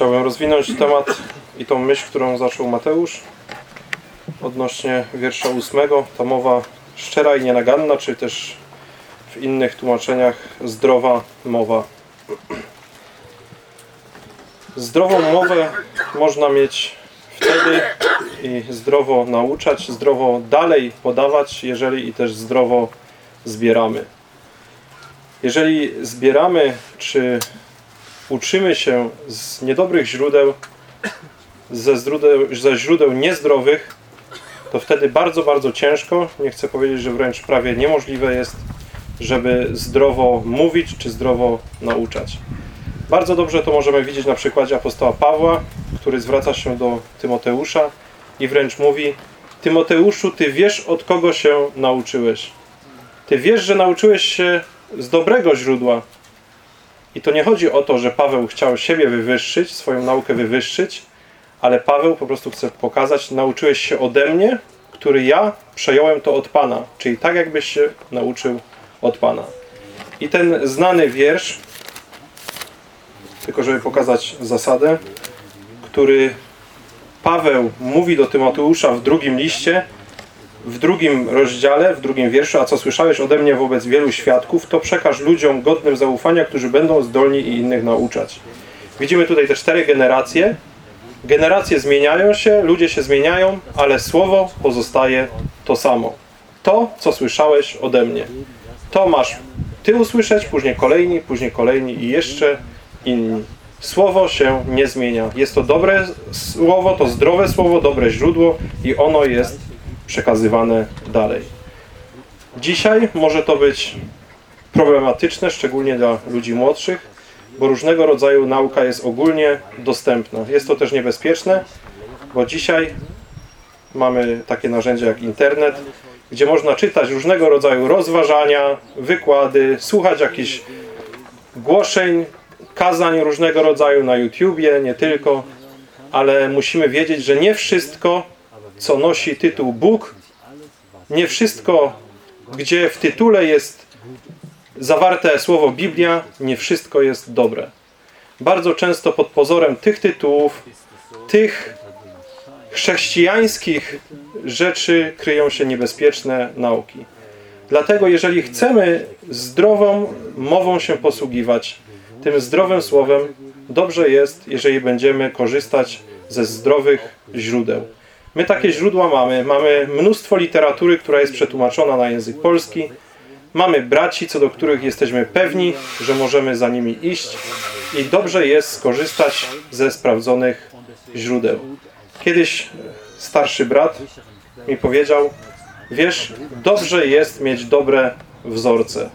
Chciałbym rozwinąć temat i tą myśl, którą zaczął Mateusz odnośnie wiersza ósmego. Ta mowa szczera i nienaganna, czy też w innych tłumaczeniach zdrowa mowa. Zdrową mowę można mieć wtedy i zdrowo nauczać, zdrowo dalej podawać, jeżeli i też zdrowo zbieramy. Jeżeli zbieramy, czy uczymy się z niedobrych źródeł, ze źródeł, ze źródeł niezdrowych, to wtedy bardzo, bardzo ciężko, nie chcę powiedzieć, że wręcz prawie niemożliwe jest, żeby zdrowo mówić czy zdrowo nauczać. Bardzo dobrze to możemy widzieć na przykładzie apostoła Pawła, który zwraca się do Tymoteusza i wręcz mówi Tymoteuszu, ty wiesz od kogo się nauczyłeś. Ty wiesz, że nauczyłeś się z dobrego źródła, i to nie chodzi o to, że Paweł chciał siebie wywyższyć, swoją naukę wywyższyć, ale Paweł po prostu chce pokazać, nauczyłeś się ode mnie, który ja przejąłem to od Pana. Czyli tak, jakbyś się nauczył od Pana. I ten znany wiersz, tylko żeby pokazać zasadę, który Paweł mówi do Tymoteusza w drugim liście, w drugim rozdziale, w drugim wierszu, a co słyszałeś ode mnie wobec wielu świadków, to przekaż ludziom godnym zaufania, którzy będą zdolni i innych nauczać. Widzimy tutaj te cztery generacje. Generacje zmieniają się, ludzie się zmieniają, ale słowo pozostaje to samo. To, co słyszałeś ode mnie. To masz ty usłyszeć, później kolejni, później kolejni i jeszcze inni. Słowo się nie zmienia. Jest to dobre słowo, to zdrowe słowo, dobre źródło i ono jest przekazywane dalej. Dzisiaj może to być problematyczne, szczególnie dla ludzi młodszych, bo różnego rodzaju nauka jest ogólnie dostępna. Jest to też niebezpieczne, bo dzisiaj mamy takie narzędzia jak internet, gdzie można czytać różnego rodzaju rozważania, wykłady, słuchać jakichś głoszeń, kazań różnego rodzaju na YouTubie, nie tylko, ale musimy wiedzieć, że nie wszystko, co nosi tytuł Bóg, nie wszystko, gdzie w tytule jest zawarte słowo Biblia, nie wszystko jest dobre. Bardzo często pod pozorem tych tytułów, tych chrześcijańskich rzeczy kryją się niebezpieczne nauki. Dlatego jeżeli chcemy zdrową mową się posługiwać, tym zdrowym słowem, dobrze jest, jeżeli będziemy korzystać ze zdrowych źródeł. My takie źródła mamy. Mamy mnóstwo literatury, która jest przetłumaczona na język polski. Mamy braci, co do których jesteśmy pewni, że możemy za nimi iść i dobrze jest skorzystać ze sprawdzonych źródeł. Kiedyś starszy brat mi powiedział, wiesz, dobrze jest mieć dobre wzorce.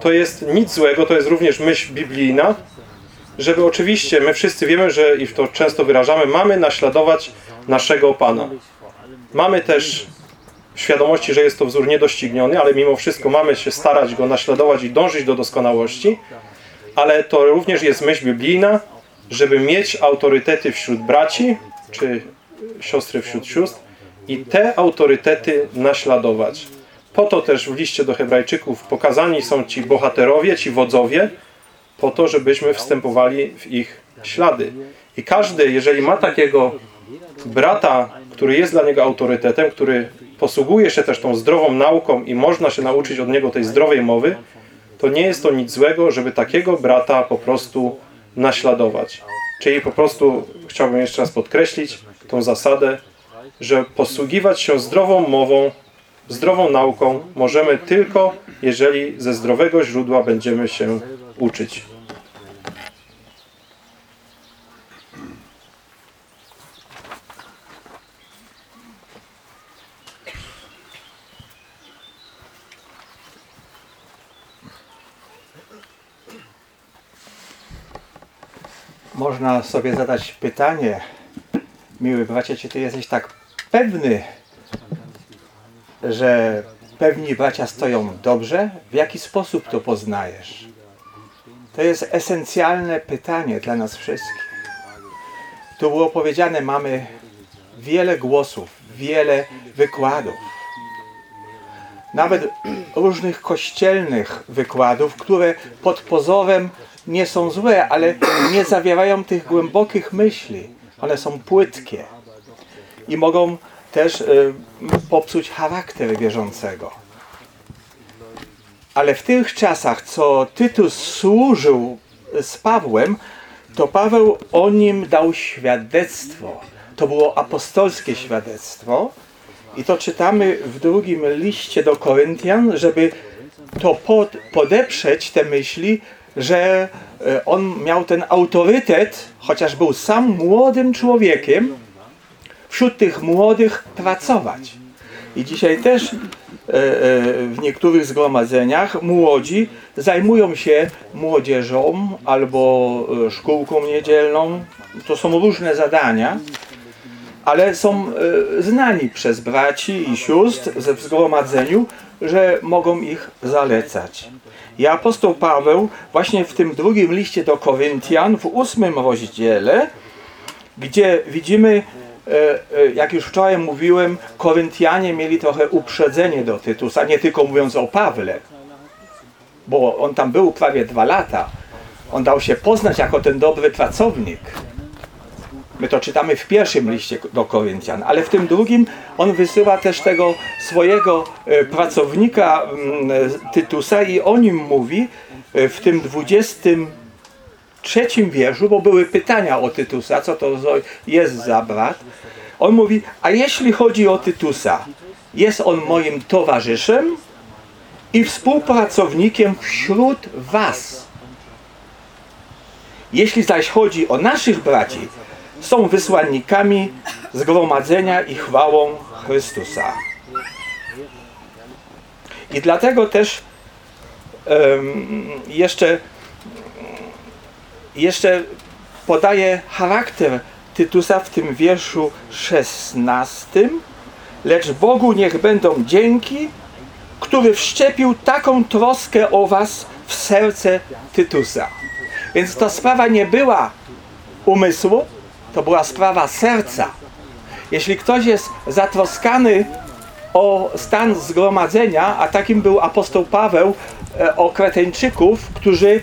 To jest nic złego, to jest również myśl biblijna, żeby oczywiście, my wszyscy wiemy, że i to często wyrażamy, mamy naśladować naszego Pana. Mamy też w świadomości, że jest to wzór niedościgniony, ale mimo wszystko mamy się starać go naśladować i dążyć do doskonałości, ale to również jest myśl biblijna, żeby mieć autorytety wśród braci, czy siostry wśród sióstr i te autorytety naśladować. Po to też w liście do hebrajczyków pokazani są ci bohaterowie, ci wodzowie, po to, żebyśmy wstępowali w ich ślady. I każdy, jeżeli ma takiego brata, który jest dla niego autorytetem, który posługuje się też tą zdrową nauką i można się nauczyć od niego tej zdrowej mowy, to nie jest to nic złego, żeby takiego brata po prostu naśladować. Czyli po prostu chciałbym jeszcze raz podkreślić tą zasadę, że posługiwać się zdrową mową, zdrową nauką możemy tylko, jeżeli ze zdrowego źródła będziemy się uczyć. Można sobie zadać pytanie, miły bracie, czy ty jesteś tak pewny, że pewni bracia stoją dobrze? W jaki sposób to poznajesz? To jest esencjalne pytanie dla nas wszystkich. Tu było powiedziane, mamy wiele głosów, wiele wykładów. Nawet różnych kościelnych wykładów, które pod pozorem nie są złe, ale nie zawierają tych głębokich myśli. One są płytkie i mogą też y, popsuć charakter wierzącego. Ale w tych czasach, co Tytus służył z Pawłem, to Paweł o nim dał świadectwo. To było apostolskie świadectwo. I to czytamy w drugim liście do Koryntian, żeby to pod, podeprzeć te myśli, że e, on miał ten autorytet, chociaż był sam młodym człowiekiem, wśród tych młodych pracować. I dzisiaj też e, e, w niektórych zgromadzeniach młodzi zajmują się młodzieżą albo szkółką niedzielną. To są różne zadania, ale są znani przez braci i sióstr ze- zgromadzeniu, że mogą ich zalecać. I apostoł Paweł właśnie w tym drugim liście do Koryntian, w ósmym rozdziale, gdzie widzimy, e, e, jak już wczoraj mówiłem, Koryntianie mieli trochę uprzedzenie do Tytusa, nie tylko mówiąc o Pawle, bo on tam był prawie dwa lata. On dał się poznać jako ten dobry pracownik. My to czytamy w pierwszym liście do Koryntian, ale w tym drugim on wysyła też tego swojego e, pracownika mm, e, Tytusa i o nim mówi e, w tym 23 wierszu, bo były pytania o Tytusa, co to jest za brat. On mówi, a jeśli chodzi o Tytusa, jest on moim towarzyszem i współpracownikiem wśród was. Jeśli zaś chodzi o naszych braci, są wysłannikami zgromadzenia i chwałą Chrystusa. I dlatego też em, jeszcze, jeszcze podaje charakter Tytusa w tym wierszu 16. Lecz Bogu niech będą dzięki, który wszczepił taką troskę o was w serce Tytusa. Więc ta sprawa nie była umysłu, to była sprawa serca. Jeśli ktoś jest zatroskany o stan zgromadzenia, a takim był apostoł Paweł e, o Kreteńczyków, którzy,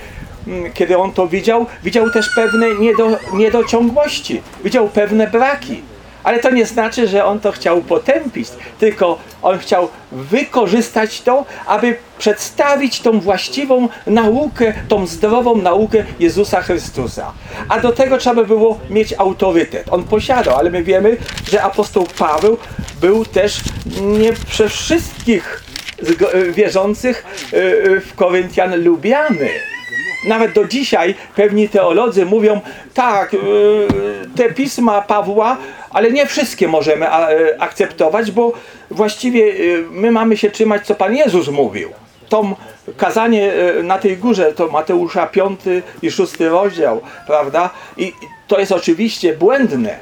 mm, kiedy on to widział, widział też pewne niedo, niedociągłości, widział pewne braki. Ale to nie znaczy, że on to chciał potępić, tylko on chciał wykorzystać to, aby przedstawić tą właściwą naukę, tą zdrową naukę Jezusa Chrystusa. A do tego trzeba było mieć autorytet. On posiadał, ale my wiemy, że apostoł Paweł był też nie przez wszystkich zgo- wierzących y, y, w Koryntian lubiany. Nawet do dzisiaj pewni teolodzy mówią, tak, te pisma Pawła, ale nie wszystkie możemy e, akceptować, bo właściwie e, my mamy się trzymać, co Pan Jezus mówił. To kazanie e, na tej górze to Mateusza 5 i 6 rozdział, prawda? I to jest oczywiście błędne,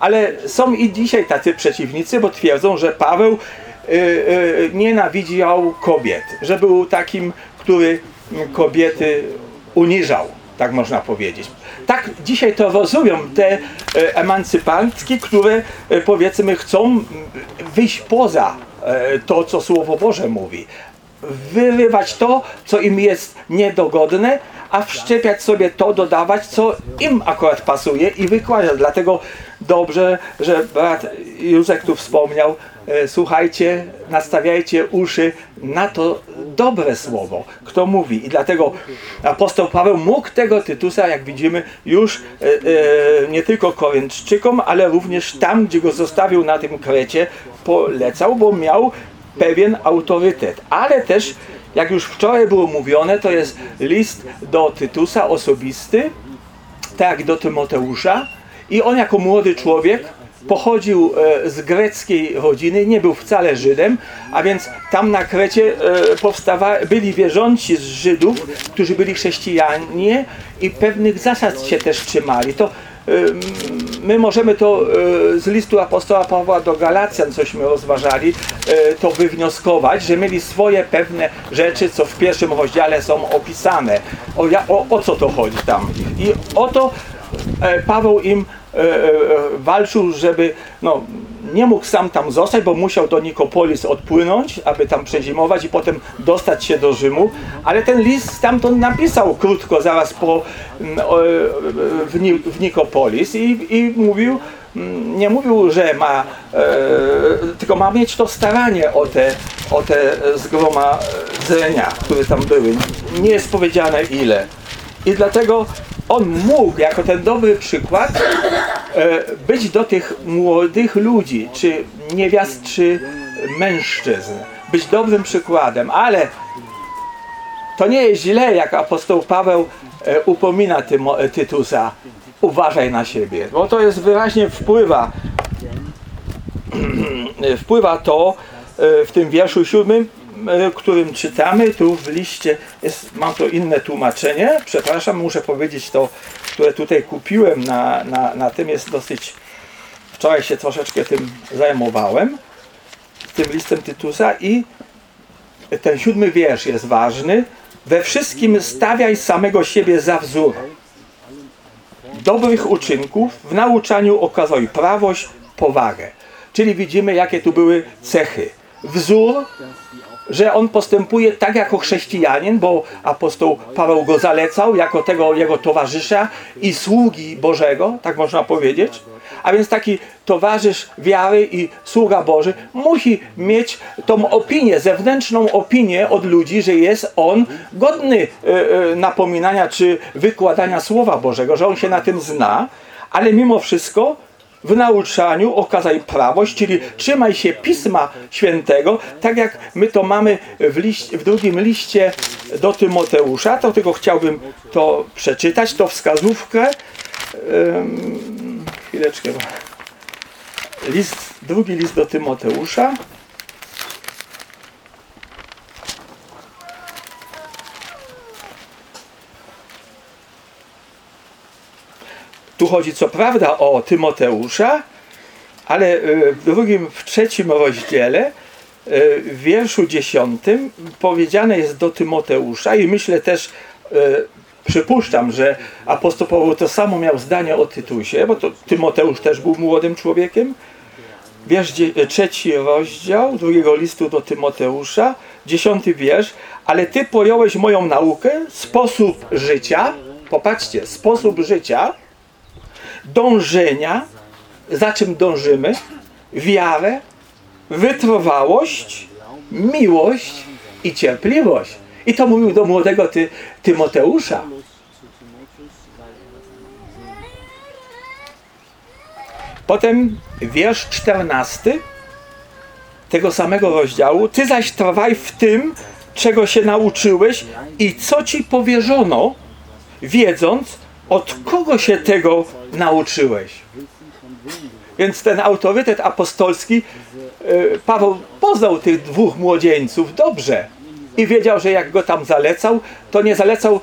ale są i dzisiaj tacy przeciwnicy, bo twierdzą, że Paweł nienawidział kobiet, że był takim, który kobiety uniżał, tak można powiedzieć. Tak dzisiaj to rozumiem te e, emancypantki, które e, powiedzmy chcą wyjść poza e, to, co Słowo Boże mówi. Wyrywać to, co im jest niedogodne, a wszczepiać sobie to, dodawać, co im akurat pasuje i wykładać. Dlatego dobrze, że brat Józek tu wspomniał, słuchajcie, nastawiajcie uszy na to dobre słowo, kto mówi. I dlatego apostoł Paweł mógł tego Tytusa, jak widzimy, już e, e, nie tylko Korynczczykom, ale również tam, gdzie go zostawił na tym krecie, polecał, bo miał pewien autorytet. Ale też, jak już wczoraj było mówione, to jest list do Tytusa osobisty, tak do Tymoteusza. I on jako młody człowiek pochodził e, z greckiej rodziny, nie był wcale Żydem, a więc tam na Krecie e, powstawa, byli wierzący z Żydów, którzy byli chrześcijanie i pewnych zasad się też trzymali. To e, my możemy to z listu apostoła Pawła do Galacjan, cośmy rozważali, to wywnioskować, że mieli swoje pewne rzeczy, co w pierwszym rozdziale są opisane. O, o, o co to chodzi tam? I o to Paweł im walczył, żeby no, nie mógł sam tam zostać, bo musiał do Nikopolis odpłynąć, aby tam przezimować i potem dostać się do Rzymu, ale ten list stamtąd napisał krótko, zaraz po mm, e, w, w Nikopolis i, i mówił, mm, nie mówił, że ma, e, tylko ma mieć to staranie o te, o te zgromadzenia, które tam były. Nie jest powiedziane ile. I dlatego on mógł, jako ten dobry przykład, e, być do tych młodych ludzi, czy niewiast, czy mężczyzn, być dobrym przykładem, ale to nie jest źle, jak apostoł Paweł e, upomina e, Tytusa. Uważaj na siebie, bo to jest wyraźnie wpływa, wpływa to w tym wierszu siódmym, którym czytamy, tu w liście, jest, mam to inne tłumaczenie, przepraszam, muszę powiedzieć to, które tutaj kupiłem na, na, na tym, jest dosyć, wczoraj się troszeczkę tym zajmowałem, tym listem Tytusa i ten siódmy wiersz jest ważny. We wszystkim stawiaj samego siebie za wzór. Dobrych uczynków, w nauczaniu okazuj prawość, powagę. Czyli widzimy, jakie tu były cechy. Wzór, że on postępuje tak jako chrześcijanin, bo apostoł Paweł go zalecał jako tego jego towarzysza i sługi Bożego, tak można powiedzieć. A więc taki towarzysz wiary i sługa Boży musi mieć tą opinię, zewnętrzną opinię od ludzi, że jest on godny e, e, napominania czy wykładania Słowa Bożego, że on się na tym zna, ale mimo wszystko w nauczaniu okazaj prawość, czyli trzymaj się Pisma Świętego, tak jak my to mamy w, liście, w drugim liście do Tymoteusza, to tylko chciałbym to przeczytać, to wskazówkę. Ym, chwileczkę. List, drugi list do Tymoteusza. Tu chodzi co prawda o Tymoteusza, ale y, w drugim, w trzecim rozdziale, y, w wierszu dziesiątym powiedziane jest do Tymoteusza i myślę też, y, przypuszczam, że apostoł Paweł to samo miał zdanie o Tytusie, bo to Tymoteusz też był młodym człowiekiem. Wiersz trzeci rozdział drugiego listu do Tymoteusza, dziesiąty wiersz. Ale ty pojąłeś moją naukę, sposób życia, popatrzcie, sposób życia, dążenia, za czym dążymy, wiarę, wytrwałość, miłość i cierpliwość. I to mówił do młodego ty, Tymoteusza. Potem wiersz 14 tego samego rozdziału. Ty zaś trwaj w tym, czego się nauczyłeś i co ci powierzono, wiedząc, od kogo się tego nauczyłeś. Więc ten autorytet apostolski, y, Paweł poznał tych dwóch młodzieńców dobrze i wiedział, że jak go tam zalecał, to nie zalecał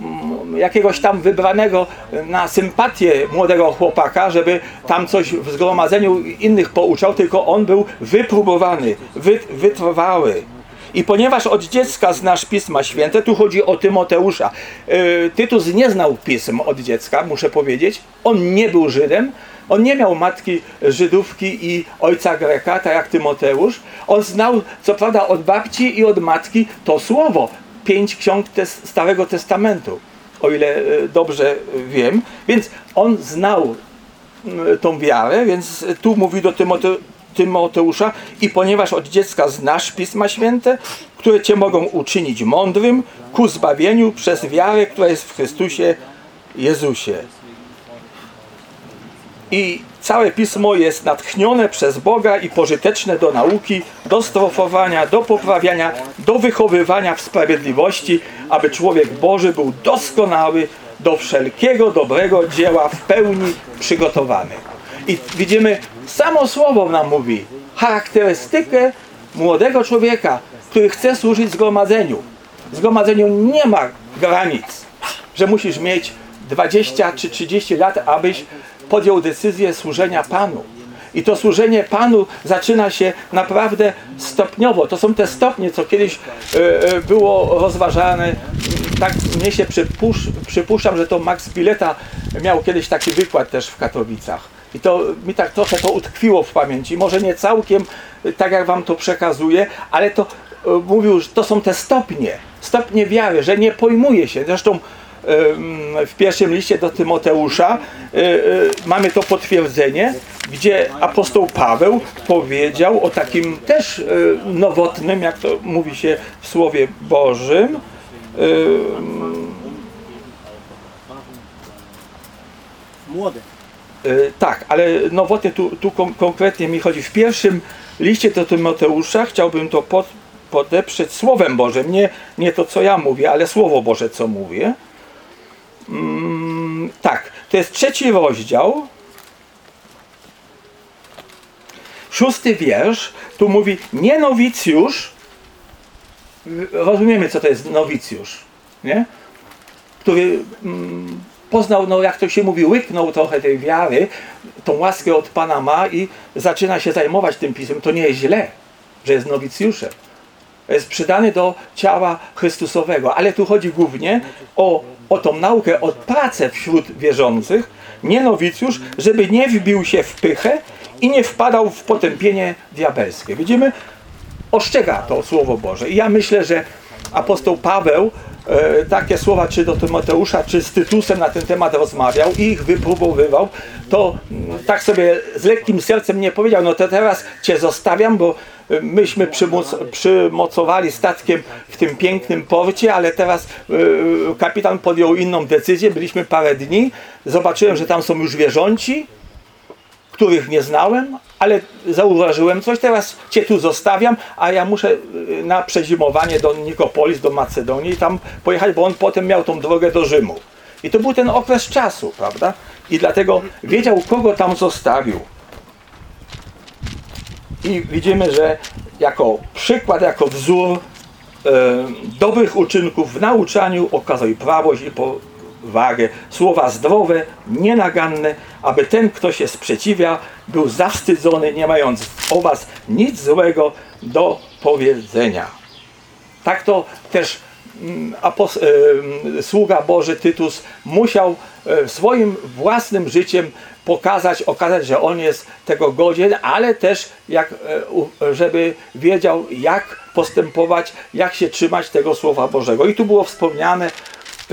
mm, jakiegoś tam wybranego na sympatię młodego chłopaka, żeby tam coś w zgromadzeniu innych pouczał, tylko on był wypróbowany, wy, wytrwały. I ponieważ od dziecka znasz Pisma Święte, tu chodzi o Tymoteusza. Yy, Tytus nie znał pism od dziecka, muszę powiedzieć. On nie był Żydem. On nie miał matki Żydówki i ojca Greka, tak jak Tymoteusz. On znał, co prawda, od babci i od matki to słowo. Pięć ksiąg tes Starego Testamentu, o ile y, dobrze wiem. Więc on znał tą wiarę, więc tu mówi do Tymote Tymoteusza i ponieważ od dziecka znasz Pisma Święte, które cię mogą uczynić mądrym ku zbawieniu przez wiarę, która jest w Chrystusie Jezusie. I całe pismo jest natchnione przez Boga i pożyteczne do nauki, do strofowania, do poprawiania, do wychowywania w sprawiedliwości, aby człowiek Boży był doskonały do wszelkiego dobrego dzieła w pełni przygotowany. I widzimy, samo słowo nam mówi charakterystykę młodego człowieka, który chce służyć zgromadzeniu. W zgromadzeniu nie ma granic, że musisz mieć 20 czy 30 lat, abyś podjął decyzję służenia Panu. I to służenie Panu zaczyna się naprawdę stopniowo. To są te stopnie, co kiedyś e, e, było rozważane. Tak mnie się przypusz, przypuszczam, że to Max Bileta miał kiedyś taki wykład też w Katowicach. I to mi tak trochę to utkwiło w pamięci. Może nie całkiem e, tak, jak wam to przekazuję, ale to e, mówił, że to są te stopnie, stopnie wiary, że nie pojmuje się. Zresztą em, w pierwszym liście do Tymoteusza mamy to potwierdzenie, gdzie apostoł Paweł powiedział o takim też nowotnym, jak to mówi się w Słowie Bożym, em, Młody. E, Tak, ale nowotnie tu, tu kon- konkretnie mi chodzi. W pierwszym liście do Tymoteusza chciałbym to pod, podeprzeć Słowem Bożym. Nie, nie to, co ja mówię, ale Słowo Boże, co mówię. Mm, tak, to jest trzeci rozdział. Szósty wiersz. Tu mówi, nie nowicjusz. Rozumiemy, co to jest nowicjusz, nie? który mm, poznał, no jak to się mówi, łyknął trochę tej wiary, tą łaskę od Pana ma i zaczyna się zajmować tym pismem, to nie jest źle, że jest nowicjuszem. Jest przydany do ciała Chrystusowego, ale tu chodzi głównie o, o tą naukę, o pracę wśród wierzących, nie nowicjusz, żeby nie wbił się w pychę i nie wpadał w potępienie diabelskie. Widzimy, ostrzega to Słowo Boże. I ja myślę, że apostoł Paweł e, takie słowa czy do Tymoteusza, czy z Tytusem na ten temat rozmawiał i ich wypróbowywał, to mm, tak sobie z lekkim sercem nie powiedział, no to teraz Cię zostawiam, bo e, myśmy przymoc, przymocowali statkiem w tym pięknym porcie, ale teraz e, kapitan podjął inną decyzję, byliśmy parę dni, zobaczyłem, że tam są już wierząci, których nie znałem, ale zauważyłem coś, teraz Cię tu zostawiam, a ja muszę y, na przezimowanie do Nikopolis, do Macedonii tam pojechać, bo on potem miał tą drogę do Rzymu. I to był ten okres czasu, prawda? I dlatego wiedział, kogo tam zostawił. I widzimy, że jako przykład, jako wzór e, dobrych uczynków w nauczaniu okazał i prawość i powagę, słowa zdrowe, nienaganne, aby ten, kto się sprzeciwia, był zawstydzony, nie mając o was nic złego do powiedzenia. Tak to też mm, apos- sługa Boży Tytus musiał e, swoim własnym życiem pokazać, okazać, że on jest tego godzien, ale też jak, e, żeby wiedział, jak postępować, jak się trzymać tego Słowa Bożego. I tu było wspomniane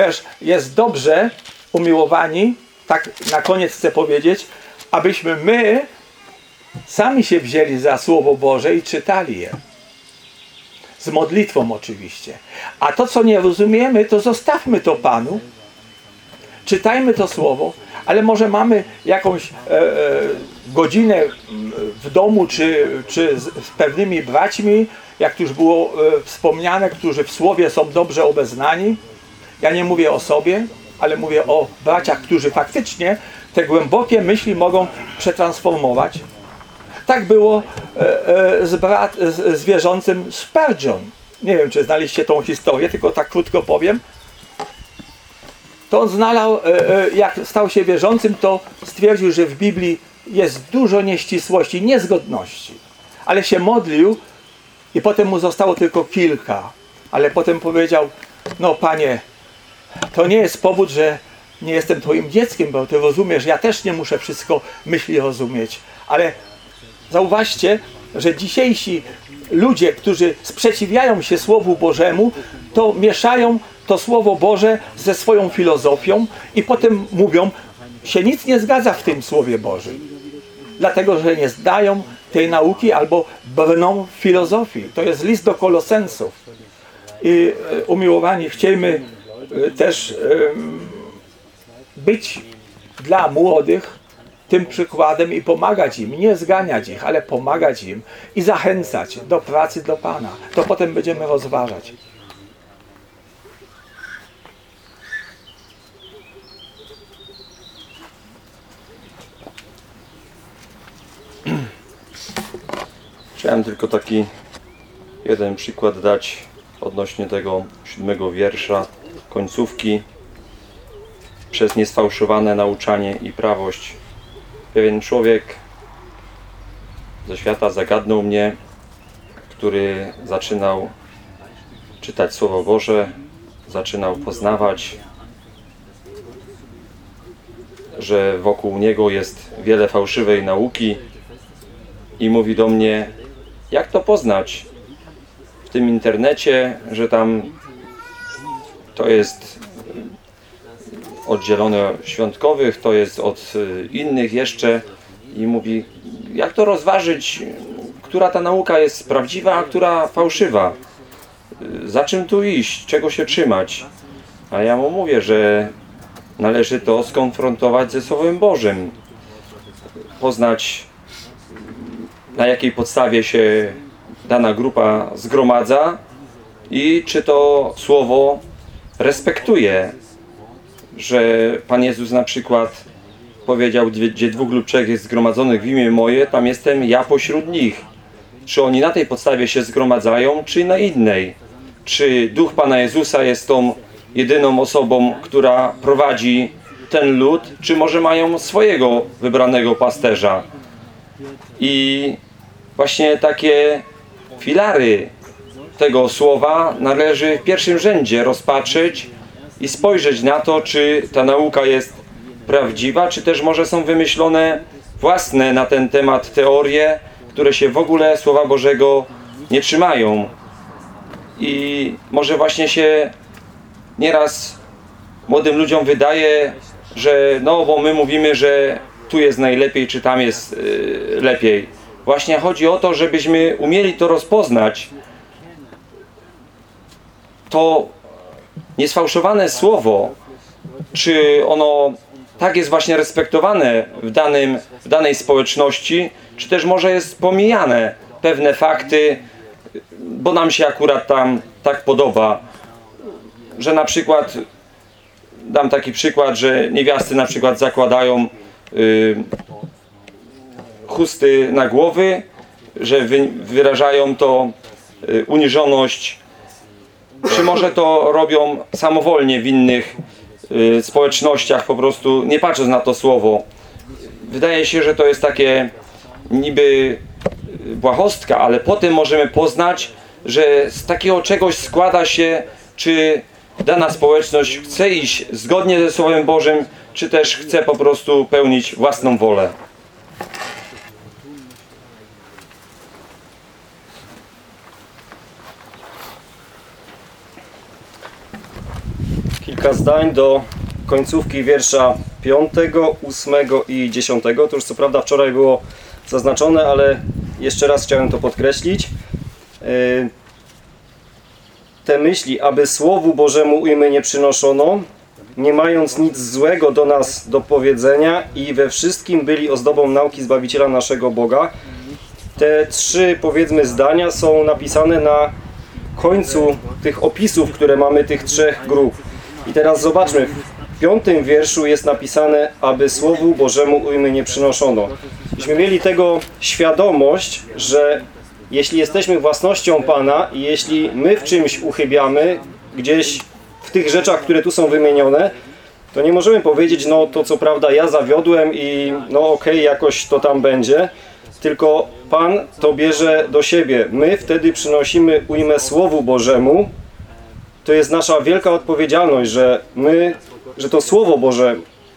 też, jest dobrze, umiłowani, tak na koniec chcę powiedzieć, abyśmy my sami się wzięli za Słowo Boże i czytali je. Z modlitwą oczywiście. A to, co nie rozumiemy, to zostawmy to Panu. Czytajmy to słowo, ale może mamy jakąś e, e, godzinę w domu, czy, czy z, z pewnymi braćmi, jak już było e, wspomniane, którzy w słowie są dobrze obeznani. Ja nie mówię o sobie, ale mówię o braciach, którzy faktycznie te głębokie myśli mogą przetransformować. Tak było e, e, z, brat, z, z wierzącym Spurgeon. Nie wiem, czy znaliście tą historię, tylko tak krótko powiem. To on znalazł, e, jak stał się wierzącym, to stwierdził, że w Biblii jest dużo nieścisłości, niezgodności. Ale się modlił i potem mu zostało tylko kilka. Ale potem powiedział, no panie, to nie jest powód, że nie jestem twoim dzieckiem, bo ty rozumiesz, ja też nie muszę wszystko myśli rozumieć. Ale zauważcie, że dzisiejsi ludzie, którzy sprzeciwiają się Słowu Bożemu, to mieszają to Słowo Boże ze swoją filozofią i potem mówią, się nic nie zgadza w tym Słowie Bożym. Dlatego, że nie zdają tej nauki albo brną filozofii. To jest list do kolosensów. I e, umiłowani, chciejmy też być dla młodych tym przykładem i pomagać im, nie zganiać ich, ale pomagać im i zachęcać do pracy do Pana. To potem będziemy rozważać. Chciałem tylko taki jeden przykład dać odnośnie tego siódmego wiersza, końcówki. Przez niesfałszowane nauczanie i prawość. Pewien człowiek ze świata zagadnął mnie, który zaczynał czytać Słowo Boże, zaczynał poznawać, że wokół niego jest wiele fałszywej nauki i mówi do mnie, jak to poznać w tym internecie, że tam to jest oddzielone od świątkowych, to jest od y, innych jeszcze i mówi, jak to rozważyć, która ta nauka jest prawdziwa, a która fałszywa. Y, Za czym tu iść, czego się trzymać? A ja mu mówię, że należy to skonfrontować ze Słowem Bożym. Poznać na jakiej podstawie się dana grupa zgromadza i czy to słowo respektuje, że Pan Jezus na przykład powiedział, gdzie dwóch lub trzech jest zgromadzonych w imię moje, tam jestem ja pośród nich. Czy oni na tej podstawie się zgromadzają, czy na innej? Czy Duch Pana Jezusa jest tą jedyną osobą, która prowadzi ten lud, czy może mają swojego wybranego pasterza? I właśnie takie filary tego słowa należy w pierwszym rzędzie rozpatrzyć i spojrzeć na to, czy ta nauka jest prawdziwa, czy też może są wymyślone własne na ten temat teorie, które się w ogóle Słowa Bożego nie trzymają. I może właśnie się nieraz młodym ludziom wydaje, że no bo my mówimy, że tu jest najlepiej, czy tam jest y, lepiej. Właśnie chodzi o to, żebyśmy umieli to rozpoznać. To niesfałszowane słowo, czy ono tak jest właśnie respektowane w, danym, w danej społeczności, czy też może jest pomijane pewne fakty, bo nam się akurat tam tak podoba, że na przykład dam taki przykład, że niewiasty na przykład zakładają y, chusty na głowy, że wy, wyrażają to y, uniżoność, czy może to robią samowolnie w innych y, społecznościach, po prostu nie patrząc na to słowo. Wydaje się, że to jest takie niby y, błahostka, ale potem możemy poznać, że z takiego czegoś składa się, czy dana społeczność chce iść zgodnie ze Słowem Bożym, czy też chce po prostu pełnić własną wolę. Kilka zdań do końcówki wiersza 5, 8 i 10. To już co prawda wczoraj było zaznaczone, ale jeszcze raz chciałem to podkreślić. Yy, Te myśli, aby Słowu Bożemu ujmy nie przynoszono, nie mając nic złego do nas do powiedzenia i we wszystkim byli ozdobą nauki Zbawiciela naszego Boga. Te trzy, powiedzmy, zdania są napisane na końcu tych opisów, które mamy tych trzech grup. I teraz zobaczmy, piątym wierszu jest napisane, aby Słowu Bożemu ujmy nie przynoszono. Byśmy mieli tego świadomość, że jeśli jesteśmy własnością Pana i jeśli my w czymś uchybiamy, gdzieś w tych rzeczach, które tu są wymienione, to nie możemy powiedzieć, no to co prawda ja zawiodłem i no okej, jakoś to tam będzie, tylko Pan to bierze do siebie. My wtedy przynosimy ujmę Słowu Bożemu. To jest nasza wielka odpowiedzialność, że my, że to Słowo Boże,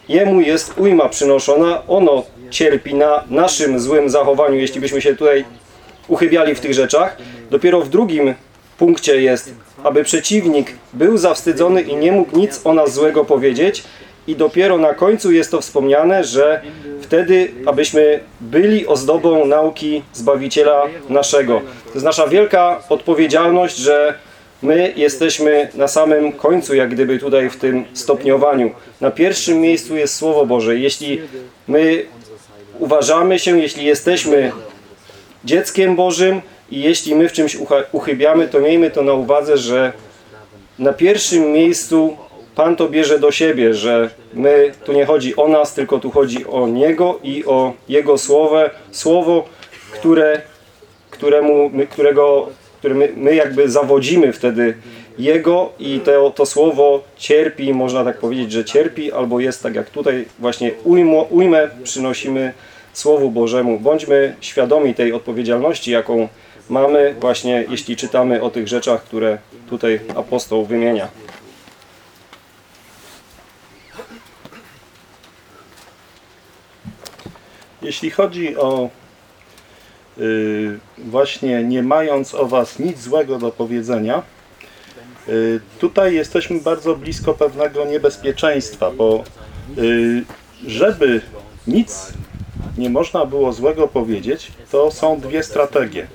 Jemu jest ujma przynoszona, ono cierpi na naszym złym zachowaniu, jeśli byśmy się tutaj uchybiali w tych rzeczach. Dopiero w drugim punkcie jest, aby przeciwnik był zawstydzony i nie mógł nic o nas złego powiedzieć. I dopiero na końcu jest to wspomniane, że wtedy, abyśmy byli ozdobą nauki Zbawiciela naszego. To jest nasza wielka odpowiedzialność, że my jesteśmy na samym końcu, jak gdyby tutaj w tym stopniowaniu. Na pierwszym miejscu jest Słowo Boże. Jeśli my uważamy się, jeśli jesteśmy dzieckiem Bożym i jeśli my w czymś uchybiamy, to miejmy to na uwadze, że na pierwszym miejscu Pan to bierze do siebie, że my, tu nie chodzi o nas, tylko tu chodzi o Niego i o Jego Słowo, Słowo, które, któremu, którego, które my, my jakby zawodzimy wtedy Jego i to, to Słowo cierpi, można tak powiedzieć, że cierpi, albo jest tak jak tutaj właśnie ujmo, ujmę przynosimy Słowu Bożemu. Bądźmy świadomi tej odpowiedzialności, jaką mamy właśnie, jeśli czytamy o tych rzeczach, które tutaj apostoł wymienia. Jeśli chodzi o właśnie nie mając o Was nic złego do powiedzenia, y, tutaj jesteśmy bardzo blisko pewnego niebezpieczeństwa, bo y, żeby nic nie można było złego powiedzieć, to są dwie strategie.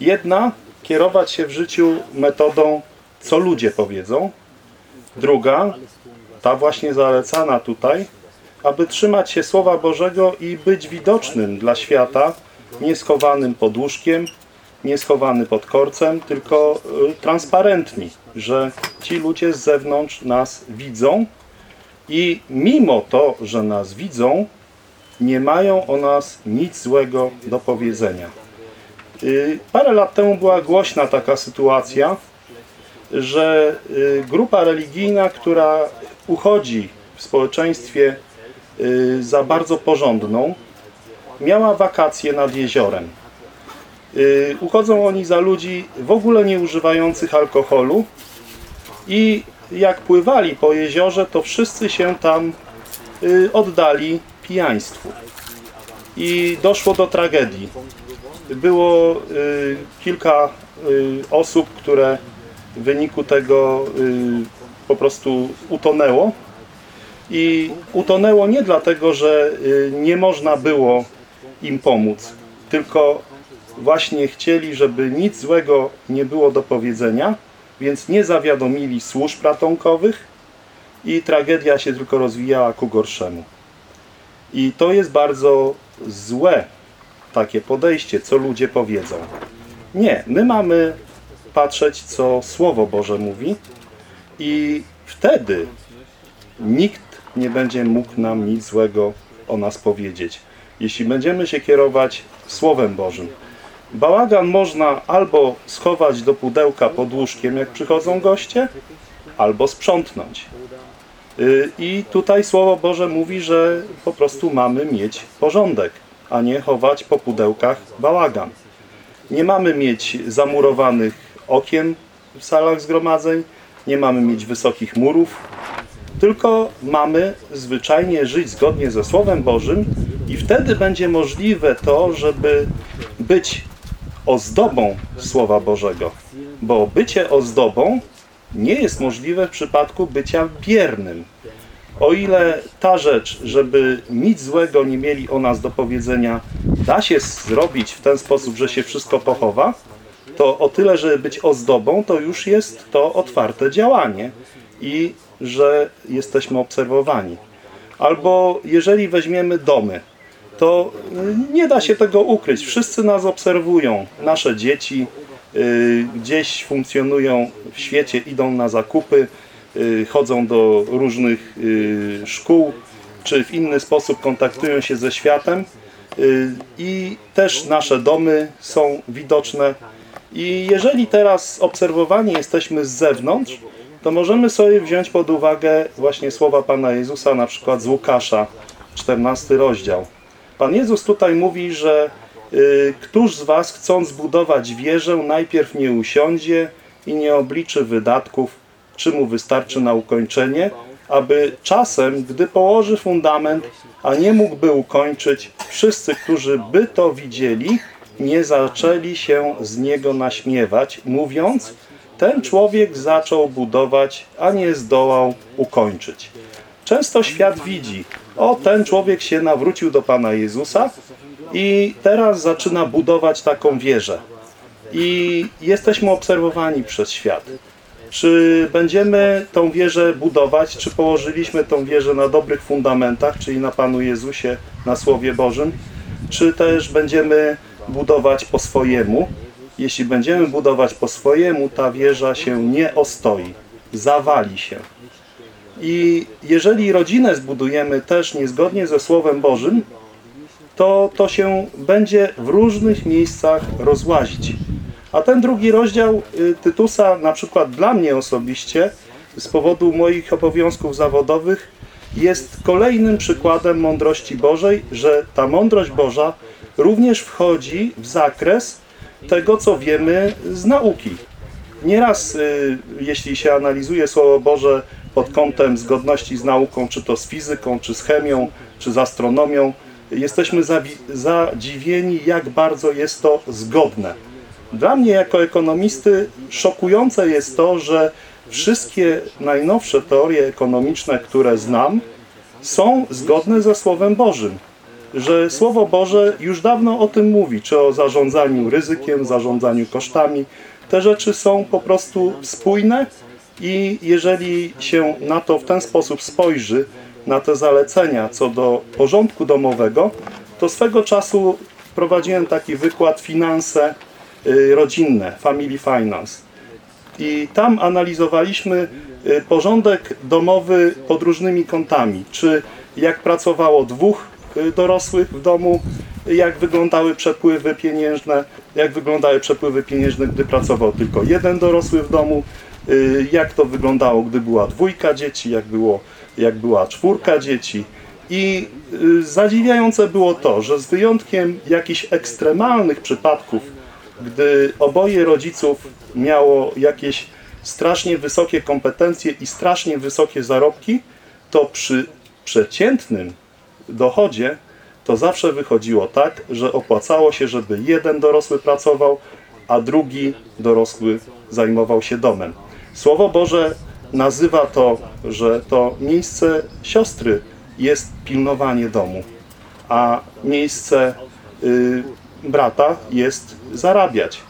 Jedna, kierować się w życiu metodą, co ludzie powiedzą. Druga, ta właśnie zalecana tutaj, aby trzymać się Słowa Bożego i być widocznym dla świata, nie schowanym pod łóżkiem, nie schowany pod korcem, tylko y, transparentni, że ci ludzie z zewnątrz nas widzą i mimo to, że nas widzą, nie mają o nas nic złego do powiedzenia. Y, Parę lat temu była głośna taka sytuacja, że y, grupa religijna, która uchodzi w społeczeństwie za bardzo porządną, miała wakacje nad jeziorem. Y, Uchodzą oni za ludzi w ogóle nie używających alkoholu i jak pływali po jeziorze, to wszyscy się tam y, oddali pijaństwu. I doszło do tragedii. Było y, kilka osób, które w wyniku tego po prostu utonęło. I utonęło nie dlatego, że nie można było im pomóc, tylko właśnie chcieli, żeby nic złego nie było do powiedzenia, więc nie zawiadomili służb ratunkowych i tragedia się tylko rozwijała ku gorszemu. I to jest bardzo złe takie podejście, co ludzie powiedzą. Nie, my mamy patrzeć, co Słowo Boże mówi i wtedy nikt nie będzie mógł nam nic złego o nas powiedzieć. Jeśli będziemy się kierować Słowem Bożym. Bałagan można albo schować do pudełka pod łóżkiem, jak przychodzą goście, albo sprzątnąć. Y, I tutaj Słowo Boże mówi, że po prostu mamy mieć porządek, a nie chować po pudełkach bałagan. Nie mamy mieć zamurowanych okien w salach zgromadzeń, nie mamy mieć wysokich murów, tylko mamy zwyczajnie żyć zgodnie ze Słowem Bożym i wtedy będzie możliwe to, żeby być ozdobą Słowa Bożego. Bo bycie ozdobą nie jest możliwe w przypadku bycia biernym. O ile ta rzecz, żeby nic złego nie mieli o nas do powiedzenia, da się zrobić w ten sposób, że się wszystko pochowa, to o tyle, żeby być ozdobą, to już jest to otwarte działanie i że jesteśmy obserwowani. Albo jeżeli weźmiemy domy, to y, nie da się tego ukryć. Wszyscy nas obserwują. Nasze dzieci y, gdzieś funkcjonują w świecie, idą na zakupy, y, chodzą do różnych szkół, czy w inny sposób kontaktują się ze światem i też nasze domy są widoczne. I jeżeli teraz obserwowani jesteśmy z zewnątrz, to możemy sobie wziąć pod uwagę właśnie słowa Pana Jezusa, na przykład z Łukasza, 14 rozdział. Pan Jezus tutaj mówi, że y, któż z Was chcąc budować wieżę, najpierw nie usiądzie i nie obliczy wydatków, czy mu wystarczy na ukończenie, aby czasem, gdy położy fundament, a nie mógłby ukończyć, wszyscy, którzy by to widzieli, nie zaczęli się z niego naśmiewać, mówiąc, ten człowiek zaczął budować, a nie zdołał ukończyć. Często świat widzi, o ten człowiek się nawrócił do Pana Jezusa i teraz zaczyna budować taką wieżę. I jesteśmy obserwowani przez świat. Czy będziemy tą wieżę budować, czy położyliśmy tą wieżę na dobrych fundamentach, czyli na Panu Jezusie, na Słowie Bożym, czy też będziemy budować po swojemu. Jeśli będziemy budować po swojemu, ta wieża się nie ostoi, zawali się. I jeżeli rodzinę zbudujemy też niezgodnie ze Słowem Bożym, to to się będzie w różnych miejscach rozłazić. A ten drugi rozdział y, Tytusa, na przykład dla mnie osobiście, z powodu moich obowiązków zawodowych, jest kolejnym przykładem mądrości Bożej, że ta mądrość Boża również wchodzi w zakres tego, co wiemy z nauki. Nieraz, y, jeśli się analizuje Słowo Boże pod kątem zgodności z nauką, czy to z fizyką, czy z chemią, czy z astronomią, jesteśmy zadziwieni, jak bardzo jest to zgodne. Dla mnie jako ekonomisty szokujące jest to, że wszystkie najnowsze teorie ekonomiczne, które znam, są zgodne ze Słowem Bożym. Że Słowo Boże już dawno o tym mówi, czy o zarządzaniu ryzykiem, zarządzaniu kosztami. Te rzeczy są po prostu spójne i jeżeli się na to w ten sposób spojrzy, na te zalecenia co do porządku domowego, to swego czasu prowadziłem taki wykład finanse y, rodzinne, family finance. I tam analizowaliśmy y, porządek domowy pod różnymi kątami. Czy jak pracowało dwóch y, dorosłych w domu, jak wyglądały przepływy pieniężne, jak wyglądały przepływy pieniężne, gdy pracował tylko jeden dorosły w domu, jak to wyglądało, gdy była dwójka dzieci, jak, było, jak była czwórka dzieci. I y, zadziwiające było to, że z wyjątkiem jakichś ekstremalnych przypadków, gdy oboje rodziców miało jakieś strasznie wysokie kompetencje i strasznie wysokie zarobki, to przy przeciętnym dochodzie to zawsze wychodziło tak, że opłacało się, żeby jeden dorosły pracował, a drugi dorosły zajmował się domem. Słowo Boże nazywa to, że to miejsce siostry jest pilnowanie domu, a miejsce y, brata jest zarabiać.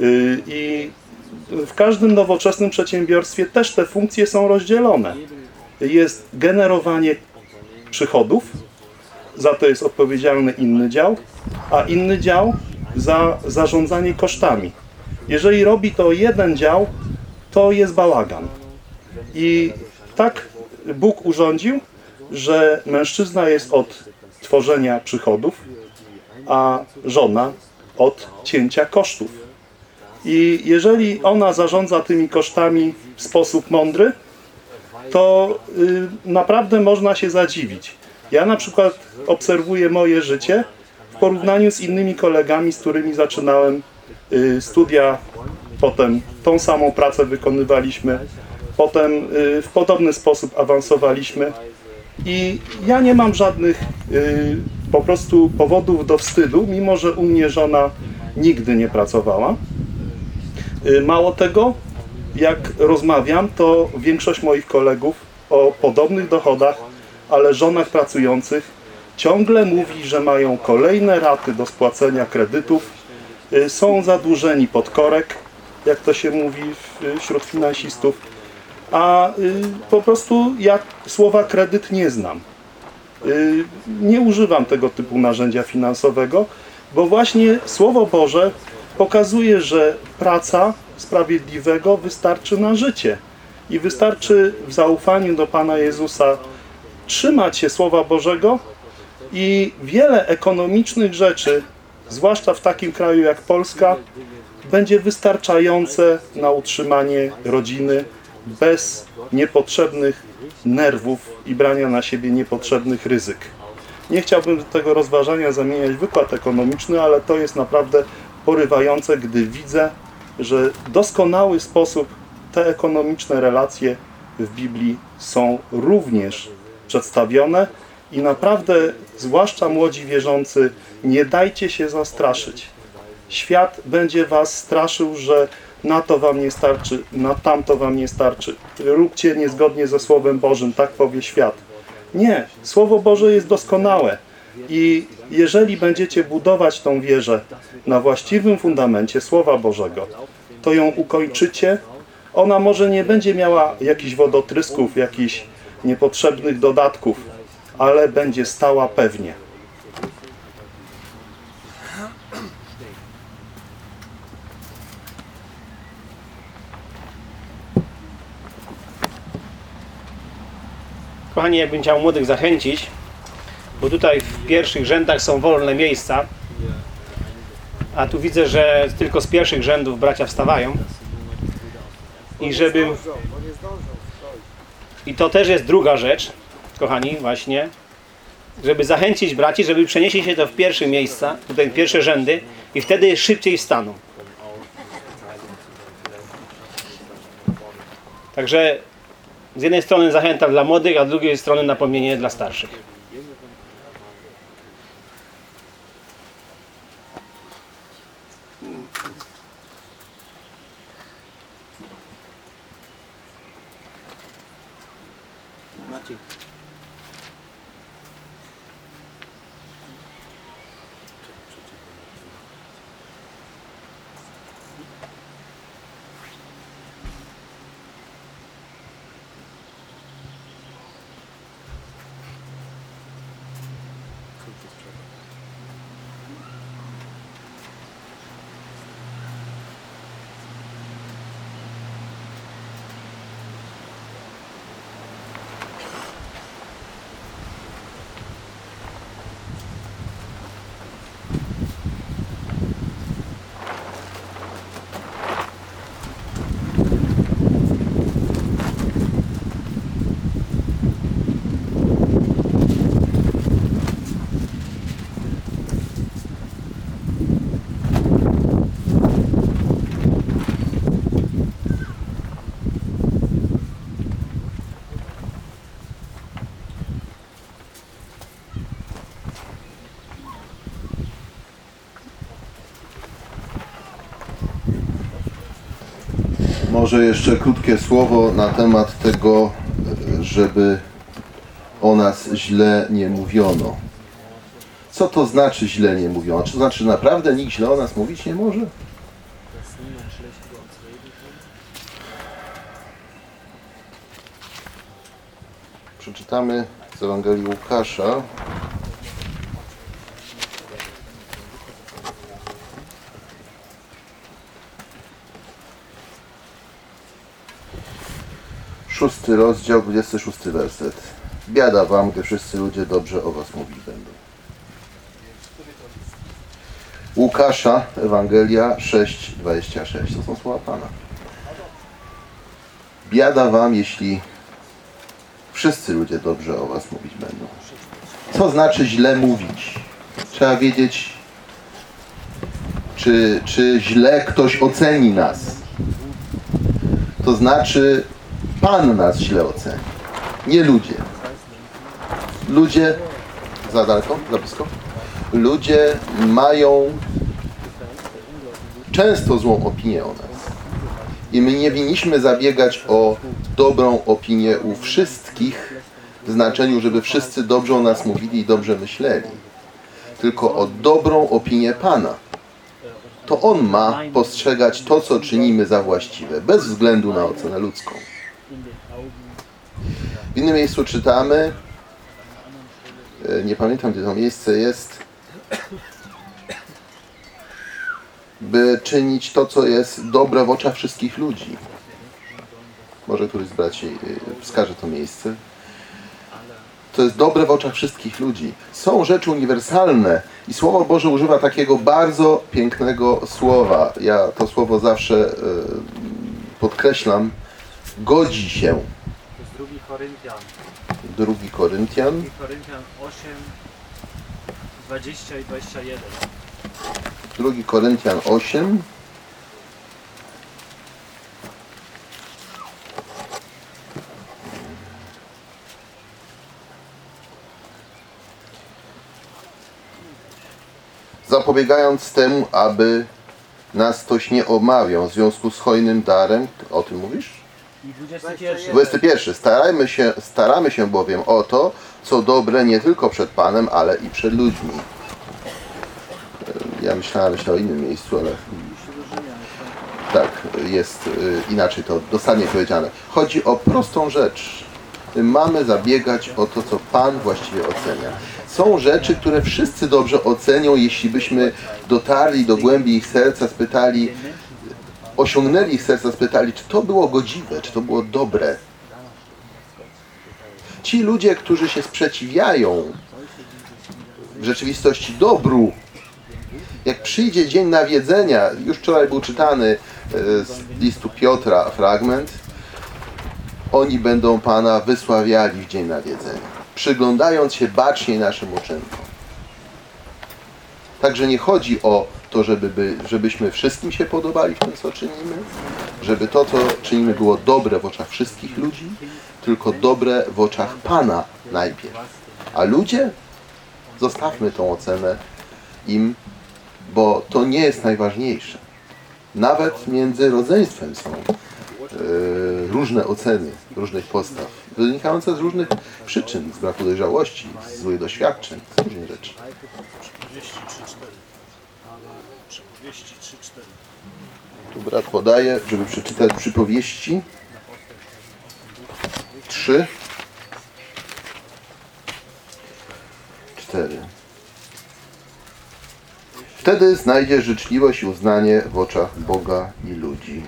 Y, I w każdym nowoczesnym przedsiębiorstwie też te funkcje są rozdzielone. Jest generowanie przychodów, za to jest odpowiedzialny inny dział, a inny dział za zarządzanie kosztami. Jeżeli robi to jeden dział, to jest bałagan. I tak Bóg urządził, że mężczyzna jest od tworzenia przychodów, a żona od cięcia kosztów. I jeżeli ona zarządza tymi kosztami w sposób mądry, to y, naprawdę można się zadziwić. Ja na przykład obserwuję moje życie w porównaniu z innymi kolegami, z którymi zaczynałem y, studia, potem tą samą pracę wykonywaliśmy, potem y, w podobny sposób awansowaliśmy i ja nie mam żadnych y, po prostu powodów do wstydu, mimo że u mnie żona nigdy nie pracowała. Y, Mało tego, jak rozmawiam, to większość moich kolegów o podobnych dochodach, ale żonach pracujących ciągle mówi, że mają kolejne raty do spłacenia kredytów, są zadłużeni pod korek, jak to się mówi w- wśród finansistów, a y, po prostu ja słowa kredyt nie znam. Y, Nie używam tego typu narzędzia finansowego, bo właśnie Słowo Boże pokazuje, że praca sprawiedliwego wystarczy na życie. I wystarczy w zaufaniu do Pana Jezusa trzymać się Słowa Bożego i wiele ekonomicznych rzeczy, zwłaszcza w takim kraju jak Polska, będzie wystarczające na utrzymanie rodziny bez niepotrzebnych nerwów i brania na siebie niepotrzebnych ryzyk. Nie chciałbym tego rozważania zamieniać w wykład ekonomiczny, ale to jest naprawdę porywające, gdy widzę, że doskonały sposób te ekonomiczne relacje w Biblii są również przedstawione i naprawdę, zwłaszcza młodzi wierzący, nie dajcie się zastraszyć. Świat będzie was straszył, że na to wam nie starczy, na tamto wam nie starczy. Róbcie niezgodnie ze Słowem Bożym, tak powie świat. Nie, Słowo Boże jest doskonałe. I jeżeli będziecie budować tą wieżę na właściwym fundamencie Słowa Bożego, to ją ukończycie. Ona może nie będzie miała jakichś wodotrysków, jakichś niepotrzebnych dodatków, ale będzie stała pewnie. Kochani, jakbym chciał młodych zachęcić, bo tutaj w pierwszych rzędach są wolne miejsca, a tu widzę, że tylko z pierwszych rzędów bracia wstawają. I żeby... I to też jest druga rzecz, kochani, właśnie, żeby zachęcić braci, żeby przenieśli się to w pierwsze miejsca, tutaj pierwsze rzędy i wtedy szybciej wstaną. Także z jednej strony zachęta dla młodych, a z drugiej strony napomnienie dla starszych. Może jeszcze krótkie słowo na temat tego, żeby o nas źle nie mówiono. Co to znaczy źle nie mówiono? Czy to znaczy, naprawdę nikt źle o nas mówić nie może? Przeczytamy z Ewangelii Łukasza. Szósty rozdział, 26 werset. Biada wam, gdy wszyscy ludzie dobrze o was mówić będą. Łukasza, Ewangelia 6:26. To są słowa Pana. Biada wam, jeśli wszyscy ludzie dobrze o was mówić będą. Co znaczy źle mówić? Trzeba wiedzieć, czy, czy źle ktoś oceni nas. To znaczy, Pan nas źle oceni, nie ludzie. Ludzie, za daleko, za blisko? Ludzie mają często złą opinię o nas. I my nie winniśmy zabiegać o dobrą opinię u wszystkich, w znaczeniu, żeby wszyscy dobrze o nas mówili i dobrze myśleli, tylko o dobrą opinię Pana. To On ma postrzegać to, co czynimy za właściwe, bez względu na ocenę ludzką. W innym miejscu czytamy, e, nie pamiętam gdzie to miejsce jest, by czynić to, co jest dobre w oczach wszystkich ludzi. Może któryś z braci y, wskaże to miejsce. To jest dobre w oczach wszystkich ludzi. Są rzeczy uniwersalne i Słowo Boże używa takiego bardzo pięknego słowa. Ja to słowo zawsze y, podkreślam. Godzi się. To jest drugi Koryntian. Drugi Koryntian. Drugi Koryntian 8, 20 i 21. Drugi Koryntian 8. Zapobiegając temu, aby nas ktoś nie omawiał w związku z hojnym darem, o tym mówisz? I 21. 21. Starajmy się, staramy się bowiem o to, co dobre nie tylko przed Panem, ale i przed ludźmi. Ja myślałem, myślałem o innym miejscu, ale tak, jest y, inaczej to dosadnie powiedziane. Chodzi o prostą rzecz. Mamy zabiegać o to, co Pan właściwie ocenia. Są rzeczy, które wszyscy dobrze ocenią, jeśli byśmy dotarli do głębi ich serca, spytali, osiągnęli ich serca, spytali, czy to było godziwe, czy to było dobre. Ci ludzie, którzy się sprzeciwiają w rzeczywistości dobru, jak przyjdzie dzień nawiedzenia, już wczoraj był czytany e, z listu Piotra fragment, oni będą Pana wysławiali w dzień nawiedzenia, przyglądając się baczniej naszym uczynkom. Także nie chodzi o to, żeby, by, żebyśmy wszystkim się podobali w tym, co czynimy, żeby to, co czynimy, było dobre w oczach wszystkich ludzi, tylko dobre w oczach Pana najpierw. A ludzie, zostawmy tą ocenę im, bo to nie jest najważniejsze. Nawet między rodzeństwem są e, różne oceny różnych postaw, wynikające z różnych przyczyn, z braku dojrzałości, z złych doświadczeń, z różnych rzeczy. Tu brat podaje, żeby przeczytać przypowieści. Trzy. Cztery. Wtedy znajdzie życzliwość i uznanie w oczach Boga i ludzi.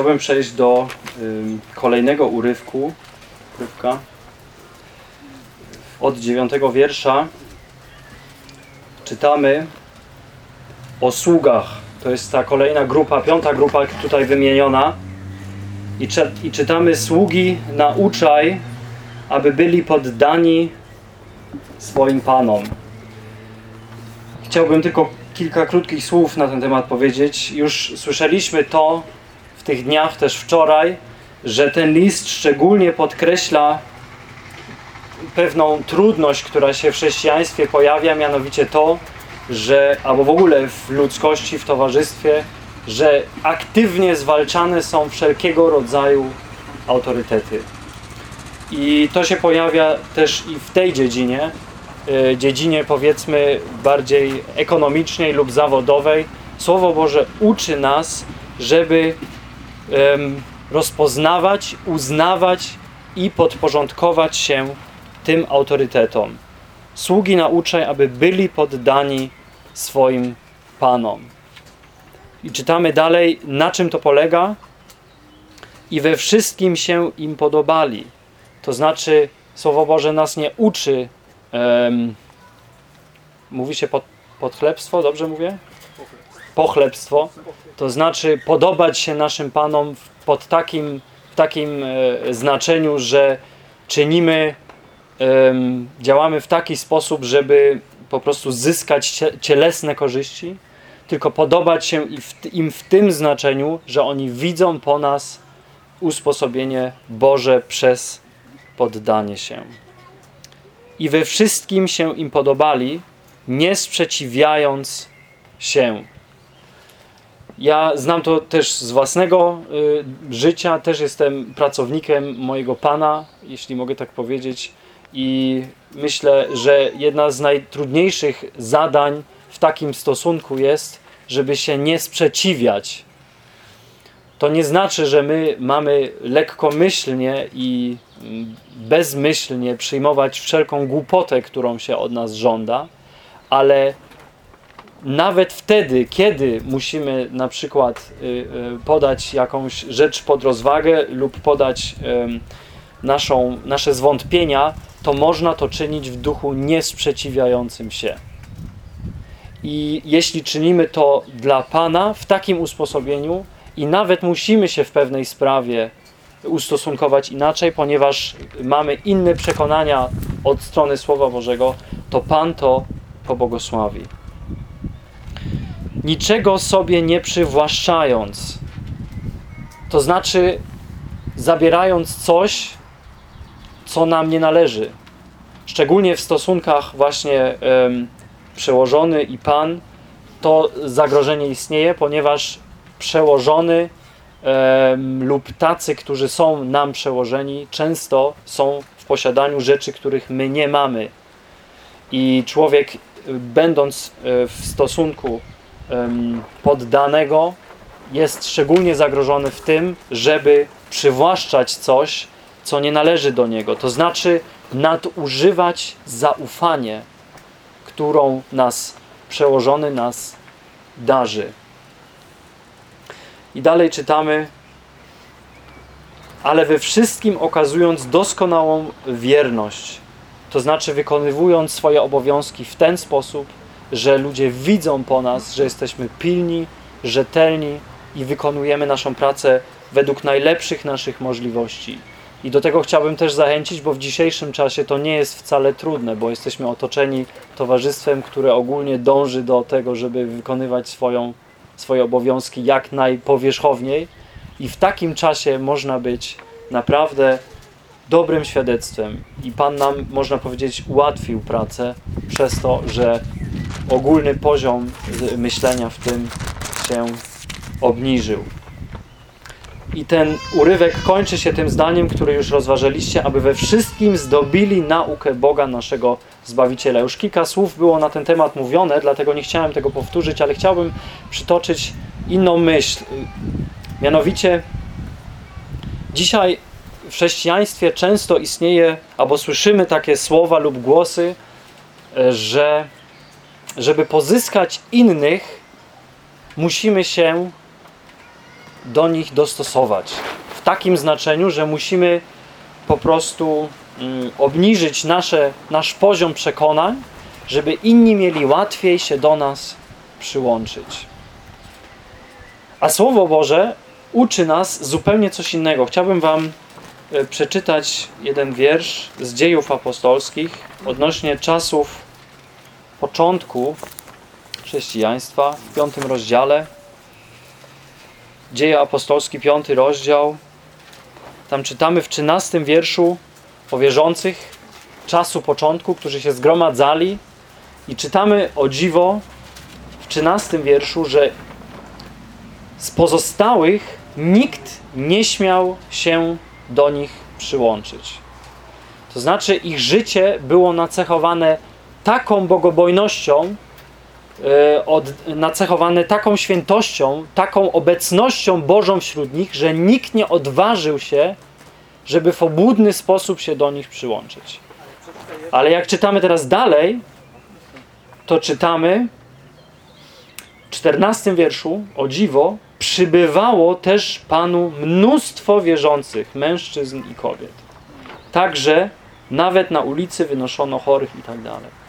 Chciałbym przejść do kolejnego urywku, urywka. Od dziewiątego wiersza czytamy o sługach. To jest ta kolejna grupa, piąta grupa tutaj wymieniona. I, cze- I czytamy sługi nauczaj, aby byli poddani swoim panom. Chciałbym tylko kilka krótkich słów na ten temat powiedzieć. Już słyszeliśmy to tych dniach, też wczoraj, że ten list szczególnie podkreśla pewną trudność, która się w chrześcijaństwie pojawia, mianowicie to, że, albo w ogóle w ludzkości, w towarzystwie, że aktywnie zwalczane są wszelkiego rodzaju autorytety. I to się pojawia też i w tej dziedzinie, y, dziedzinie powiedzmy bardziej ekonomicznej lub zawodowej. Słowo Boże uczy nas, żeby rozpoznawać, uznawać i podporządkować się tym autorytetom. Sługi nauczaj, aby byli poddani swoim panom. I czytamy dalej, na czym to polega? I we wszystkim się im podobali. To znaczy, Słowo Boże nas nie uczy. em, mówi się pod, podchlebstwo, dobrze mówię? Pochlebstwo. To znaczy podobać się naszym Panom pod takim, w takim e, znaczeniu, że czynimy, działamy w taki sposób, żeby po prostu zyskać cie, cielesne korzyści, tylko podobać się im w tym znaczeniu, że oni widzą po nas usposobienie Boże przez poddanie się. I we wszystkim się im podobali, nie sprzeciwiając się. Ja znam to też z własnego y, życia, też jestem pracownikiem mojego Pana, jeśli mogę tak powiedzieć. I myślę, że jedna z najtrudniejszych zadań w takim stosunku jest, żeby się nie sprzeciwiać. To nie znaczy, że my mamy lekkomyślnie i mm, bezmyślnie przyjmować wszelką głupotę, którą się od nas żąda, ale nawet wtedy, kiedy musimy na przykład y, y, podać jakąś rzecz pod rozwagę lub podać naszą, nasze zwątpienia, to można to czynić w duchu niesprzeciwiającym się. I jeśli czynimy to dla Pana w takim usposobieniu i nawet musimy się w pewnej sprawie ustosunkować inaczej, ponieważ mamy inne przekonania od strony Słowa Bożego, to Pan to pobłogosławi. Niczego sobie nie przywłaszczając, to znaczy zabierając coś, co nam nie należy. Szczególnie w stosunkach właśnie przełożony i Pan, to zagrożenie istnieje, ponieważ przełożony lub tacy, którzy są nam przełożeni, często są w posiadaniu rzeczy, których my nie mamy. I człowiek, y, będąc y, w stosunku poddanego, jest szczególnie zagrożony w tym, żeby przywłaszczać coś, co nie należy do niego. To znaczy nadużywać zaufanie, którą nas przełożony nas darzy. I dalej czytamy, ale we wszystkim okazując doskonałą wierność, to znaczy wykonywując swoje obowiązki w ten sposób, że ludzie widzą po nas, że jesteśmy pilni, rzetelni i wykonujemy naszą pracę według najlepszych naszych możliwości. I do tego chciałbym też zachęcić, bo w dzisiejszym czasie to nie jest wcale trudne, bo jesteśmy otoczeni towarzystwem, które ogólnie dąży do tego, żeby wykonywać swoją, swoje obowiązki jak najpowierzchowniej. I w takim czasie można być naprawdę dobrym świadectwem. I Pan nam, można powiedzieć, ułatwił pracę przez to, że ogólny poziom myślenia w tym się obniżył. I ten urywek kończy się tym zdaniem, które już rozważyliście, aby we wszystkim zdobili naukę Boga naszego Zbawiciela. Już kilka słów było na ten temat mówione, dlatego nie chciałem tego powtórzyć, ale chciałbym przytoczyć inną myśl. Mianowicie dzisiaj w chrześcijaństwie często istnieje, albo słyszymy takie słowa lub głosy, że żeby pozyskać innych, musimy się do nich dostosować. W takim znaczeniu, że musimy po prostu mm, obniżyć nasze, nasz poziom przekonań, żeby inni mieli łatwiej się do nas przyłączyć. A Słowo Boże uczy nas zupełnie coś innego. Chciałbym Wam e, przeczytać jeden wiersz z dziejów apostolskich odnośnie czasów początku chrześcijaństwa w piątym rozdziale. Dzieje apostolskie, piąty rozdział. Tam czytamy w trzynastym wierszu o wierzących czasu początku, którzy się zgromadzali i czytamy o dziwo w trzynastym wierszu, że z pozostałych nikt nie śmiał się do nich przyłączyć. To znaczy ich życie było nacechowane taką bogobojnością, e, od, nacechowane taką świętością, taką obecnością Bożą wśród nich, że nikt nie odważył się, żeby w obłudny sposób się do nich przyłączyć. Ale jak czytamy teraz dalej, to czytamy w 14 wierszu, o dziwo, przybywało też Panu mnóstwo wierzących, mężczyzn i kobiet. Także nawet na ulicy wynoszono chorych i tak dalej.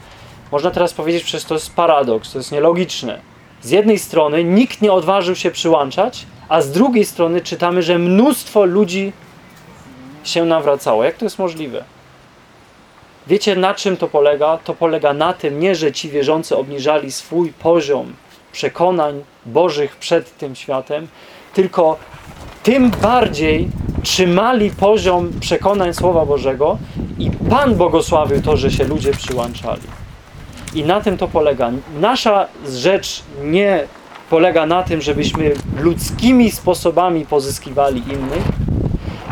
Można teraz powiedzieć, że to jest paradoks, to jest nielogiczne. Z jednej strony nikt nie odważył się przyłączać, a z drugiej strony czytamy, że mnóstwo ludzi się nawracało. Jak to jest możliwe? Wiecie, na czym to polega? To polega na tym, nie, że ci wierzący obniżali swój poziom przekonań bożych przed tym światem, tylko tym bardziej trzymali poziom przekonań Słowa Bożego i Pan błogosławił to, że się ludzie przyłączali. I na tym to polega. Nasza rzecz nie polega na tym, żebyśmy ludzkimi sposobami pozyskiwali innych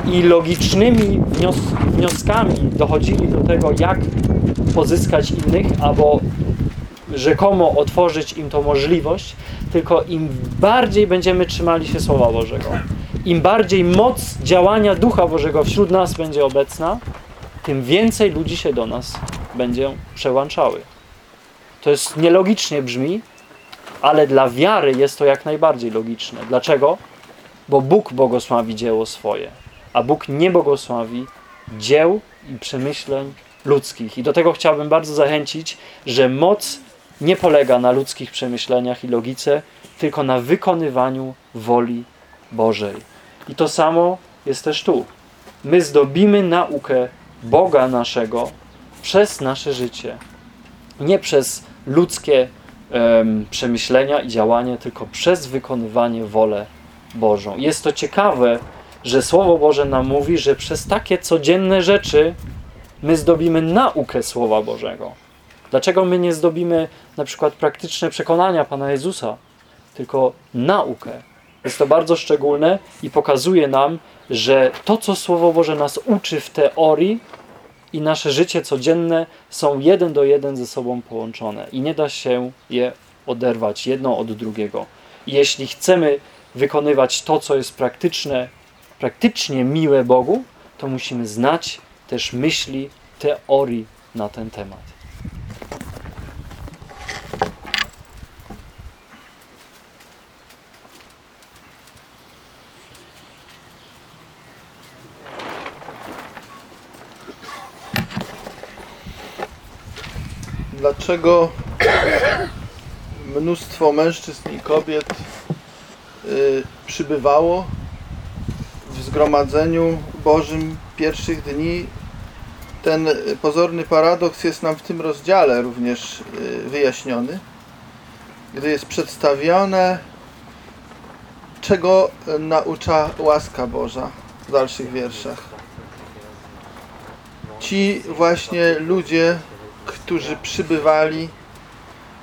i logicznymi wnios- wnioskami dochodzili do tego, jak pozyskać innych, albo rzekomo otworzyć im tą możliwość, tylko im bardziej będziemy trzymali się Słowa Bożego, im bardziej moc działania Ducha Bożego wśród nas będzie obecna, tym więcej ludzi się do nas będzie przełączały. To jest nielogicznie brzmi, ale dla wiary jest to jak najbardziej logiczne. Dlaczego? Bo Bóg błogosławi dzieło swoje, a Bóg nie błogosławi dzieł i przemyśleń ludzkich. I do tego chciałbym bardzo zachęcić, że moc nie polega na ludzkich przemyśleniach i logice, tylko na wykonywaniu woli Bożej. I to samo jest też tu. My zdobimy naukę Boga naszego przez nasze życie. Nie przez ludzkie em, przemyślenia i działanie, tylko przez wykonywanie wolę Bożą. Jest to ciekawe, że Słowo Boże nam mówi, że przez takie codzienne rzeczy my zdobimy naukę Słowa Bożego. Dlaczego my nie zdobimy na przykład praktyczne przekonania Pana Jezusa, tylko naukę? Jest to bardzo szczególne i pokazuje nam, że to, co Słowo Boże nas uczy w teorii i nasze życie codzienne są jeden do jeden ze sobą połączone i nie da się je oderwać jedno od drugiego. Jeśli chcemy wykonywać to, co jest praktyczne, praktycznie miłe Bogu, to musimy znać też myśli, teorii na ten temat. Dlaczego mnóstwo mężczyzn i kobiet y, przybywało w zgromadzeniu Bożym pierwszych dni. Ten pozorny paradoks jest nam w tym rozdziale również y, wyjaśniony, gdy jest przedstawione, czego naucza łaska Boża w dalszych wierszach. Ci właśnie ludzie, którzy przybywali,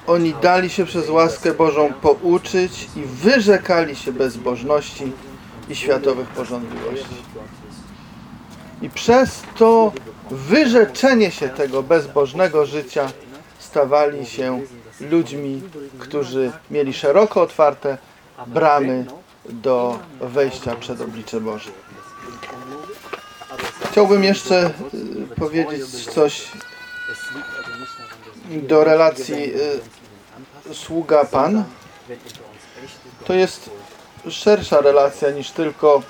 oni dali się przez łaskę Bożą pouczyć i wyrzekali się bezbożności i światowych porządliwości. I przez to wyrzeczenie się tego bezbożnego życia stawali się ludźmi, którzy mieli szeroko otwarte bramy do wejścia przed oblicze Boże. Chciałbym jeszcze y, powiedzieć coś do relacji y, sługa-pan. To jest szersza relacja niż tylko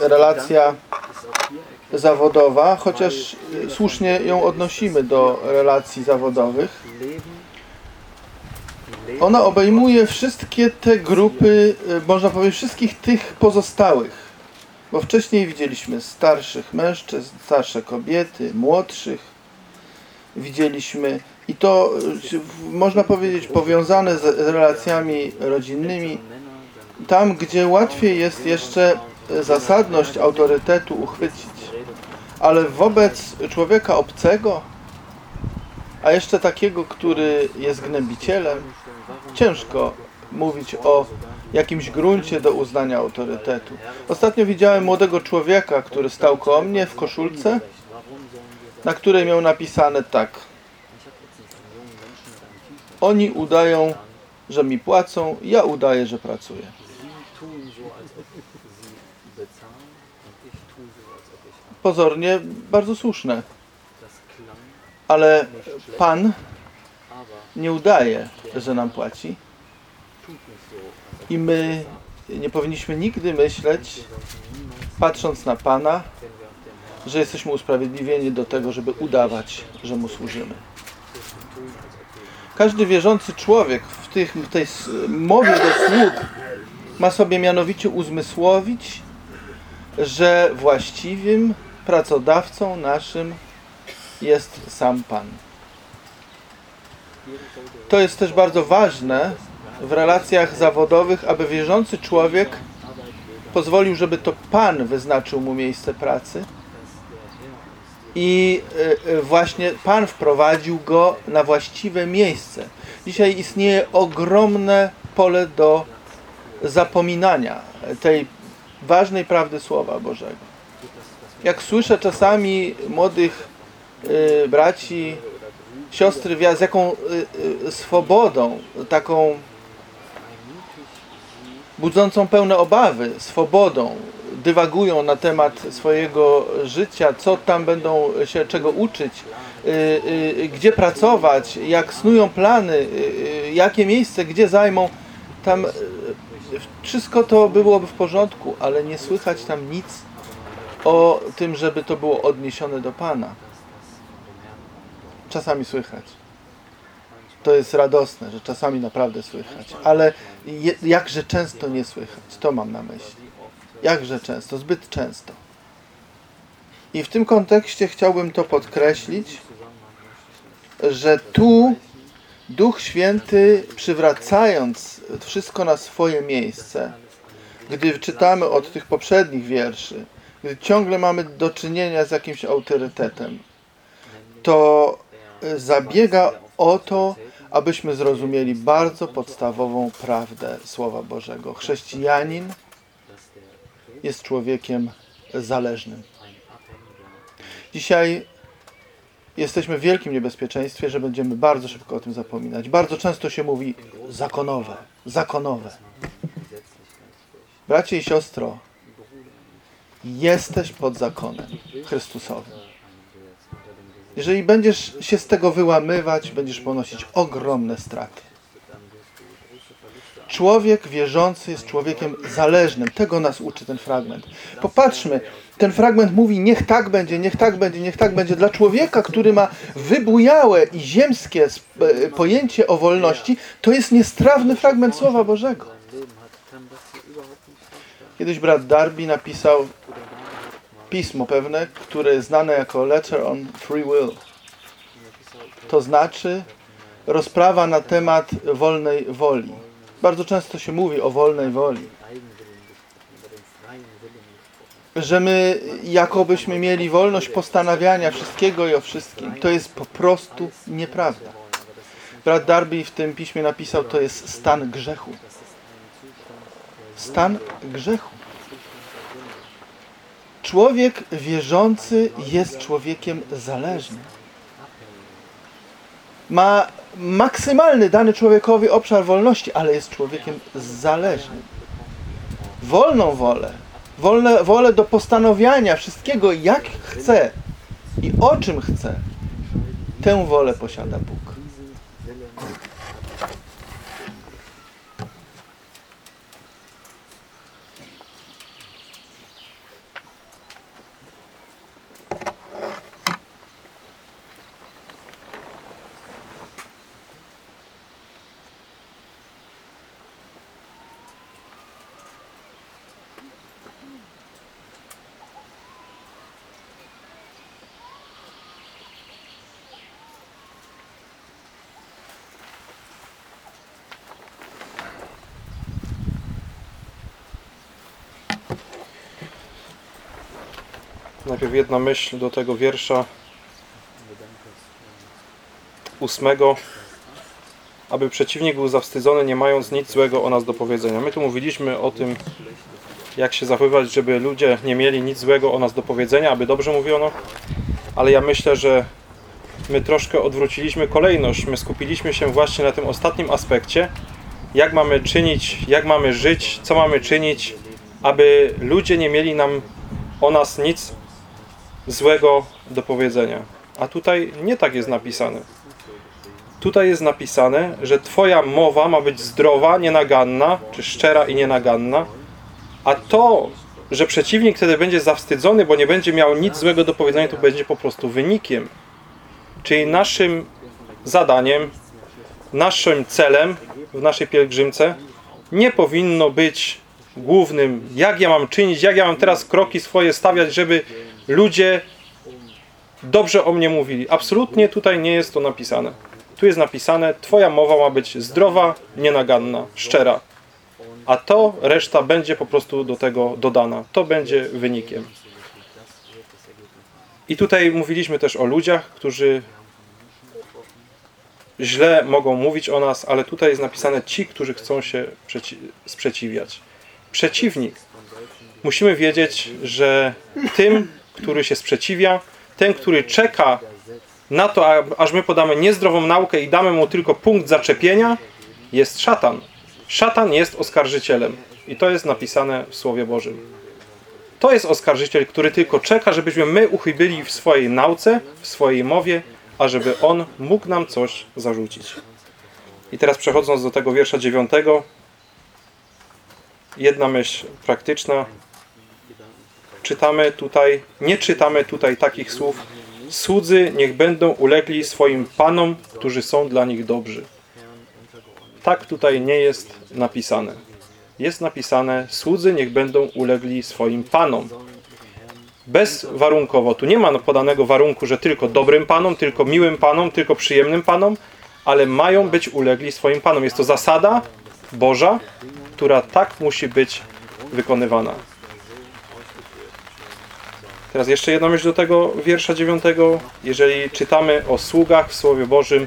relacja zawodowa, chociaż y, słusznie ją odnosimy do relacji zawodowych. Ona obejmuje wszystkie te grupy, y, można powiedzieć, wszystkich tych pozostałych. Bo wcześniej widzieliśmy starszych mężczyzn, starsze kobiety, młodszych. Widzieliśmy i to y, można powiedzieć powiązane z relacjami rodzinnymi, tam gdzie łatwiej jest jeszcze y, zasadność autorytetu uchwycić. Ale wobec człowieka obcego, a jeszcze takiego, który jest gnębicielem, ciężko mówić o jakimś gruncie do uznania autorytetu. Ostatnio widziałem młodego człowieka, który stał koło mnie w koszulce, na której miał napisane tak. Oni udają, że mi płacą, ja udaję, że pracuję. Pozornie bardzo słuszne. Ale Pan nie udaje, że nam płaci. I my nie powinniśmy nigdy myśleć, patrząc na Pana, że jesteśmy usprawiedliwieni do tego, żeby udawać, że Mu służymy. Każdy wierzący człowiek w, tych, w tej mowie do sług ma sobie mianowicie uzmysłowić, że właściwym pracodawcą naszym jest sam Pan. To jest też bardzo ważne w relacjach zawodowych, aby wierzący człowiek pozwolił, żeby to Pan wyznaczył mu miejsce pracy i y, y, właśnie Pan wprowadził go na właściwe miejsce. Dzisiaj istnieje ogromne pole do zapominania tej ważnej prawdy Słowa Bożego. Jak słyszę czasami młodych y, braci, siostry, z jaką swobodą, taką budzącą pełne obawy, swobodą, dywagują na temat swojego życia, co tam będą się czego uczyć, y, y, gdzie pracować, jak snują plany, y, jakie miejsce, gdzie zajmą. Tam wszystko to byłoby w porządku, ale nie słychać tam nic o tym, żeby to było odniesione do Pana. Czasami słychać. To jest radosne, że czasami naprawdę słychać, ale jakże często nie słychać, to mam na myśli. Jakże często, zbyt często. I w tym kontekście chciałbym to podkreślić, że tu Duch Święty przywracając wszystko na swoje miejsce, gdy czytamy od tych poprzednich wierszy, gdy ciągle mamy do czynienia z jakimś autorytetem, to y, zabiega o to, abyśmy zrozumieli bardzo podstawową prawdę Słowa Bożego. Chrześcijanin jest człowiekiem zależnym. Dzisiaj jesteśmy w wielkim niebezpieczeństwie, że będziemy bardzo szybko o tym zapominać. Bardzo często się mówi zakonowe, zakonowe. Bracie i siostro, jesteś pod zakonem Chrystusowym. Jeżeli będziesz się z tego wyłamywać, będziesz ponosić ogromne straty. Człowiek wierzący jest człowiekiem zależnym. Tego nas uczy ten fragment. Popatrzmy, ten fragment mówi: Niech tak będzie, niech tak będzie, niech tak będzie. Dla człowieka, który ma wybujałe i ziemskie e, pojęcie o wolności, to jest niestrawny fragment Słowa Bożego. Kiedyś brat Darby napisał pismo pewne, które znane jako Letter on Free Will. To znaczy rozprawa na temat wolnej woli. Bardzo często się mówi o wolnej woli. Że my jakobyśmy mieli wolność postanawiania wszystkiego i o wszystkim. To jest po prostu nieprawda. Brat Darby w tym piśmie napisał, to jest stan grzechu. Stan grzechu. Człowiek wierzący jest człowiekiem zależnym. Ma maksymalny dany człowiekowi obszar wolności, ale jest człowiekiem zależnym. Wolną wolę, wolne, wolę do postanowienia wszystkiego jak chce i o czym chce, tę wolę posiada Bóg. Jedna myśl do tego wiersza ósmego. Aby przeciwnik był zawstydzony, nie mając nic złego o nas do powiedzenia. My tu mówiliśmy o tym, jak się zachowywać, żeby ludzie nie mieli nic złego o nas do powiedzenia, aby dobrze mówiono. Ale ja myślę, że my troszkę odwróciliśmy kolejność. My skupiliśmy się właśnie na tym ostatnim aspekcie, jak mamy czynić, jak mamy żyć, co mamy czynić, aby ludzie nie mieli nam o nas nic złego do powiedzenia. A tutaj nie tak jest napisane. Tutaj jest napisane, że Twoja mowa ma być zdrowa, nienaganna, czy szczera i nienaganna, a to, że przeciwnik wtedy będzie zawstydzony, bo nie będzie miał nic złego do powiedzenia, to będzie po prostu wynikiem. Czyli naszym zadaniem, naszym celem w naszej pielgrzymce nie powinno być głównym, jak ja mam czynić, jak ja mam teraz kroki swoje stawiać, żeby ludzie dobrze o mnie mówili. Absolutnie tutaj nie jest to napisane. Tu jest napisane, Twoja mowa ma być zdrowa, nienaganna, szczera. A to reszta będzie po prostu do tego dodana. To będzie wynikiem. I tutaj mówiliśmy też o ludziach, którzy źle mogą mówić o nas, ale tutaj jest napisane ci, którzy chcą się przeci- sprzeciwiać. Przeciwnik. Musimy wiedzieć, że tym, który się sprzeciwia, ten, który czeka na to, aż my podamy niezdrową naukę i damy mu tylko punkt zaczepienia, jest szatan. Szatan jest oskarżycielem. I to jest napisane w Słowie Bożym. To jest oskarżyciel, który tylko czeka, żebyśmy my uchybili w swojej nauce, w swojej mowie, a żeby on mógł nam coś zarzucić. I teraz przechodząc do tego wiersza dziewiątego, jedna myśl praktyczna. Czytamy tutaj, nie czytamy tutaj takich słów. Słudzy niech będą ulegli swoim panom, którzy są dla nich dobrzy. Tak tutaj nie jest napisane. Jest napisane, słudzy niech będą ulegli swoim panom. Bezwarunkowo. Tu nie ma podanego warunku, że tylko dobrym panom, tylko miłym panom, tylko przyjemnym panom, ale mają być ulegli swoim panom. Jest to zasada Boża, która tak musi być wykonywana. Teraz jeszcze jedna myśl do tego wiersza dziewiątego. Jeżeli czytamy o sługach w Słowie Bożym,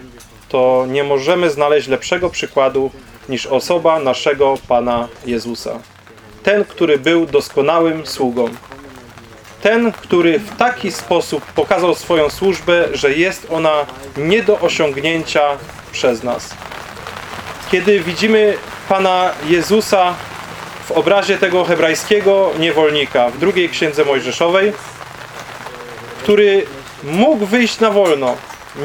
to nie możemy znaleźć lepszego przykładu niż osoba naszego Pana Jezusa. Ten, który był doskonałym sługą. Ten, który w taki sposób pokazał swoją służbę, że jest ona nie do osiągnięcia przez nas. Kiedy widzimy Pana Jezusa w obrazie tego hebrajskiego niewolnika w drugiej księdze Mojżeszowej, który mógł wyjść na wolno.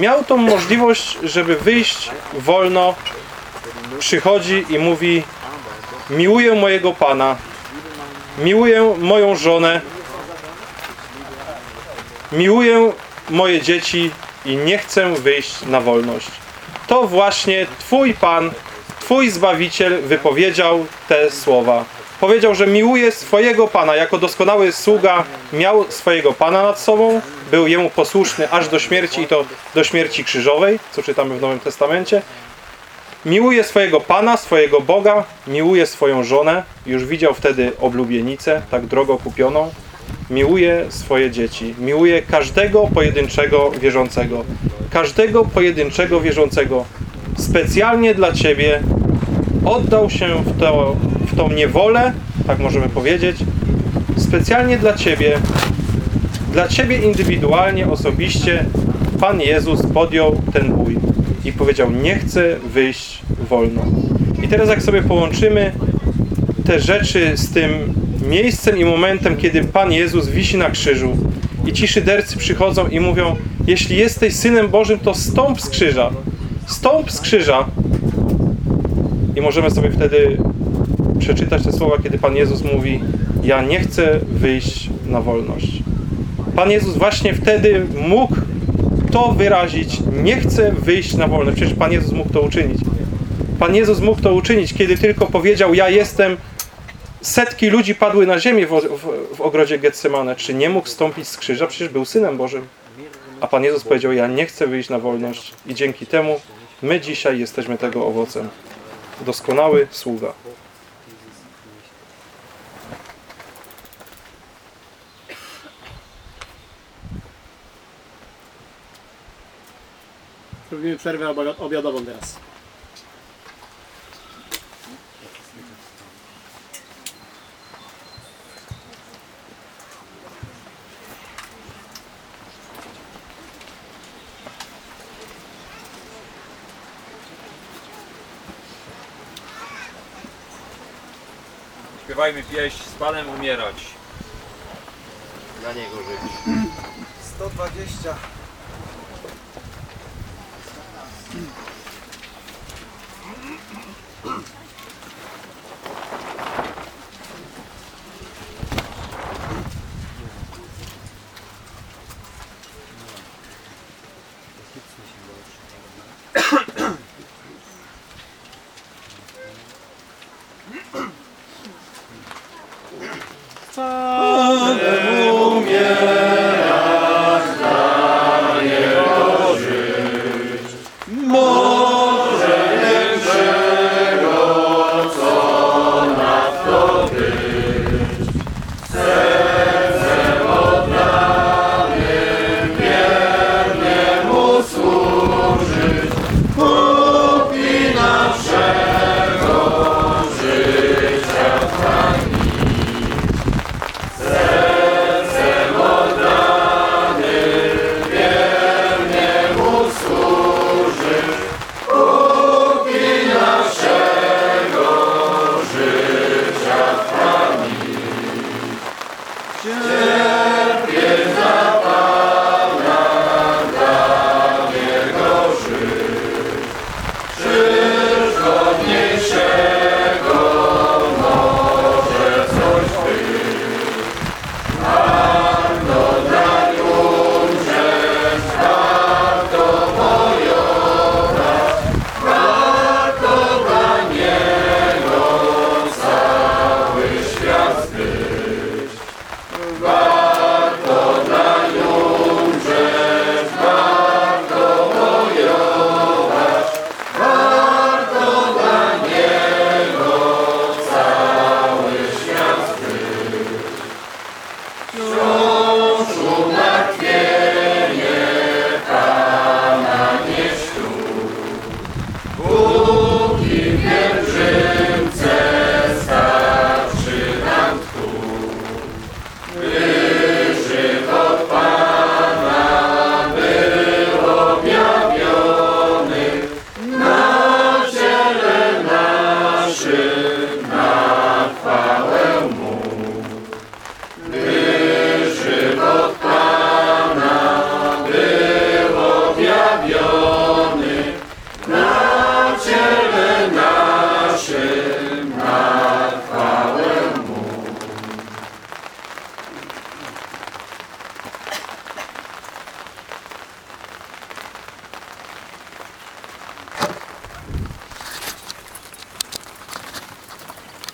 Miał tą możliwość, żeby wyjść wolno. Przychodzi i mówi: Miłuję mojego Pana, miłuję moją żonę, miłuję moje dzieci i nie chcę wyjść na wolność. To właśnie Twój Pan, Twój Zbawiciel wypowiedział te słowa. Powiedział, że miłuje swojego Pana. Jako doskonały sługa miał swojego Pana nad sobą, był Jemu posłuszny aż do śmierci i to do śmierci krzyżowej, co czytamy w Nowym Testamencie. Miłuje swojego Pana, swojego Boga, miłuje swoją żonę. Już widział wtedy oblubienicę, tak drogo kupioną. Miłuje swoje dzieci. Miłuje każdego pojedynczego wierzącego. Każdego pojedynczego wierzącego. Specjalnie dla Ciebie oddał się w, to, w tą niewolę, tak możemy powiedzieć, specjalnie dla Ciebie, dla Ciebie indywidualnie, osobiście, Pan Jezus podjął ten bój i powiedział, nie chcę wyjść wolno. I teraz jak sobie połączymy te rzeczy z tym miejscem i momentem, kiedy Pan Jezus wisi na krzyżu i ci szydercy przychodzą i mówią, jeśli jesteś Synem Bożym, to stąp z krzyża. Stąp z krzyża. I możemy sobie wtedy przeczytać te słowa, kiedy Pan Jezus mówi: Ja nie chcę wyjść na wolność. Pan Jezus właśnie wtedy mógł to wyrazić: Nie chcę wyjść na wolność. Przecież Pan Jezus mógł to uczynić. Pan Jezus mógł to uczynić, kiedy tylko powiedział: Ja jestem. Setki ludzi padły na ziemię w, w, w ogrodzie Getsemane. Czy nie mógł stąpić z krzyża? Przecież był synem Bożym. A Pan Jezus powiedział: Ja nie chcę wyjść na wolność. I dzięki temu my dzisiaj jesteśmy tego owocem doskonały sługa. Robimy przerwę obi- obiadową teraz. Śpiewajmy pieśń z Panem umierać. Dla niego żyć. 120. Father.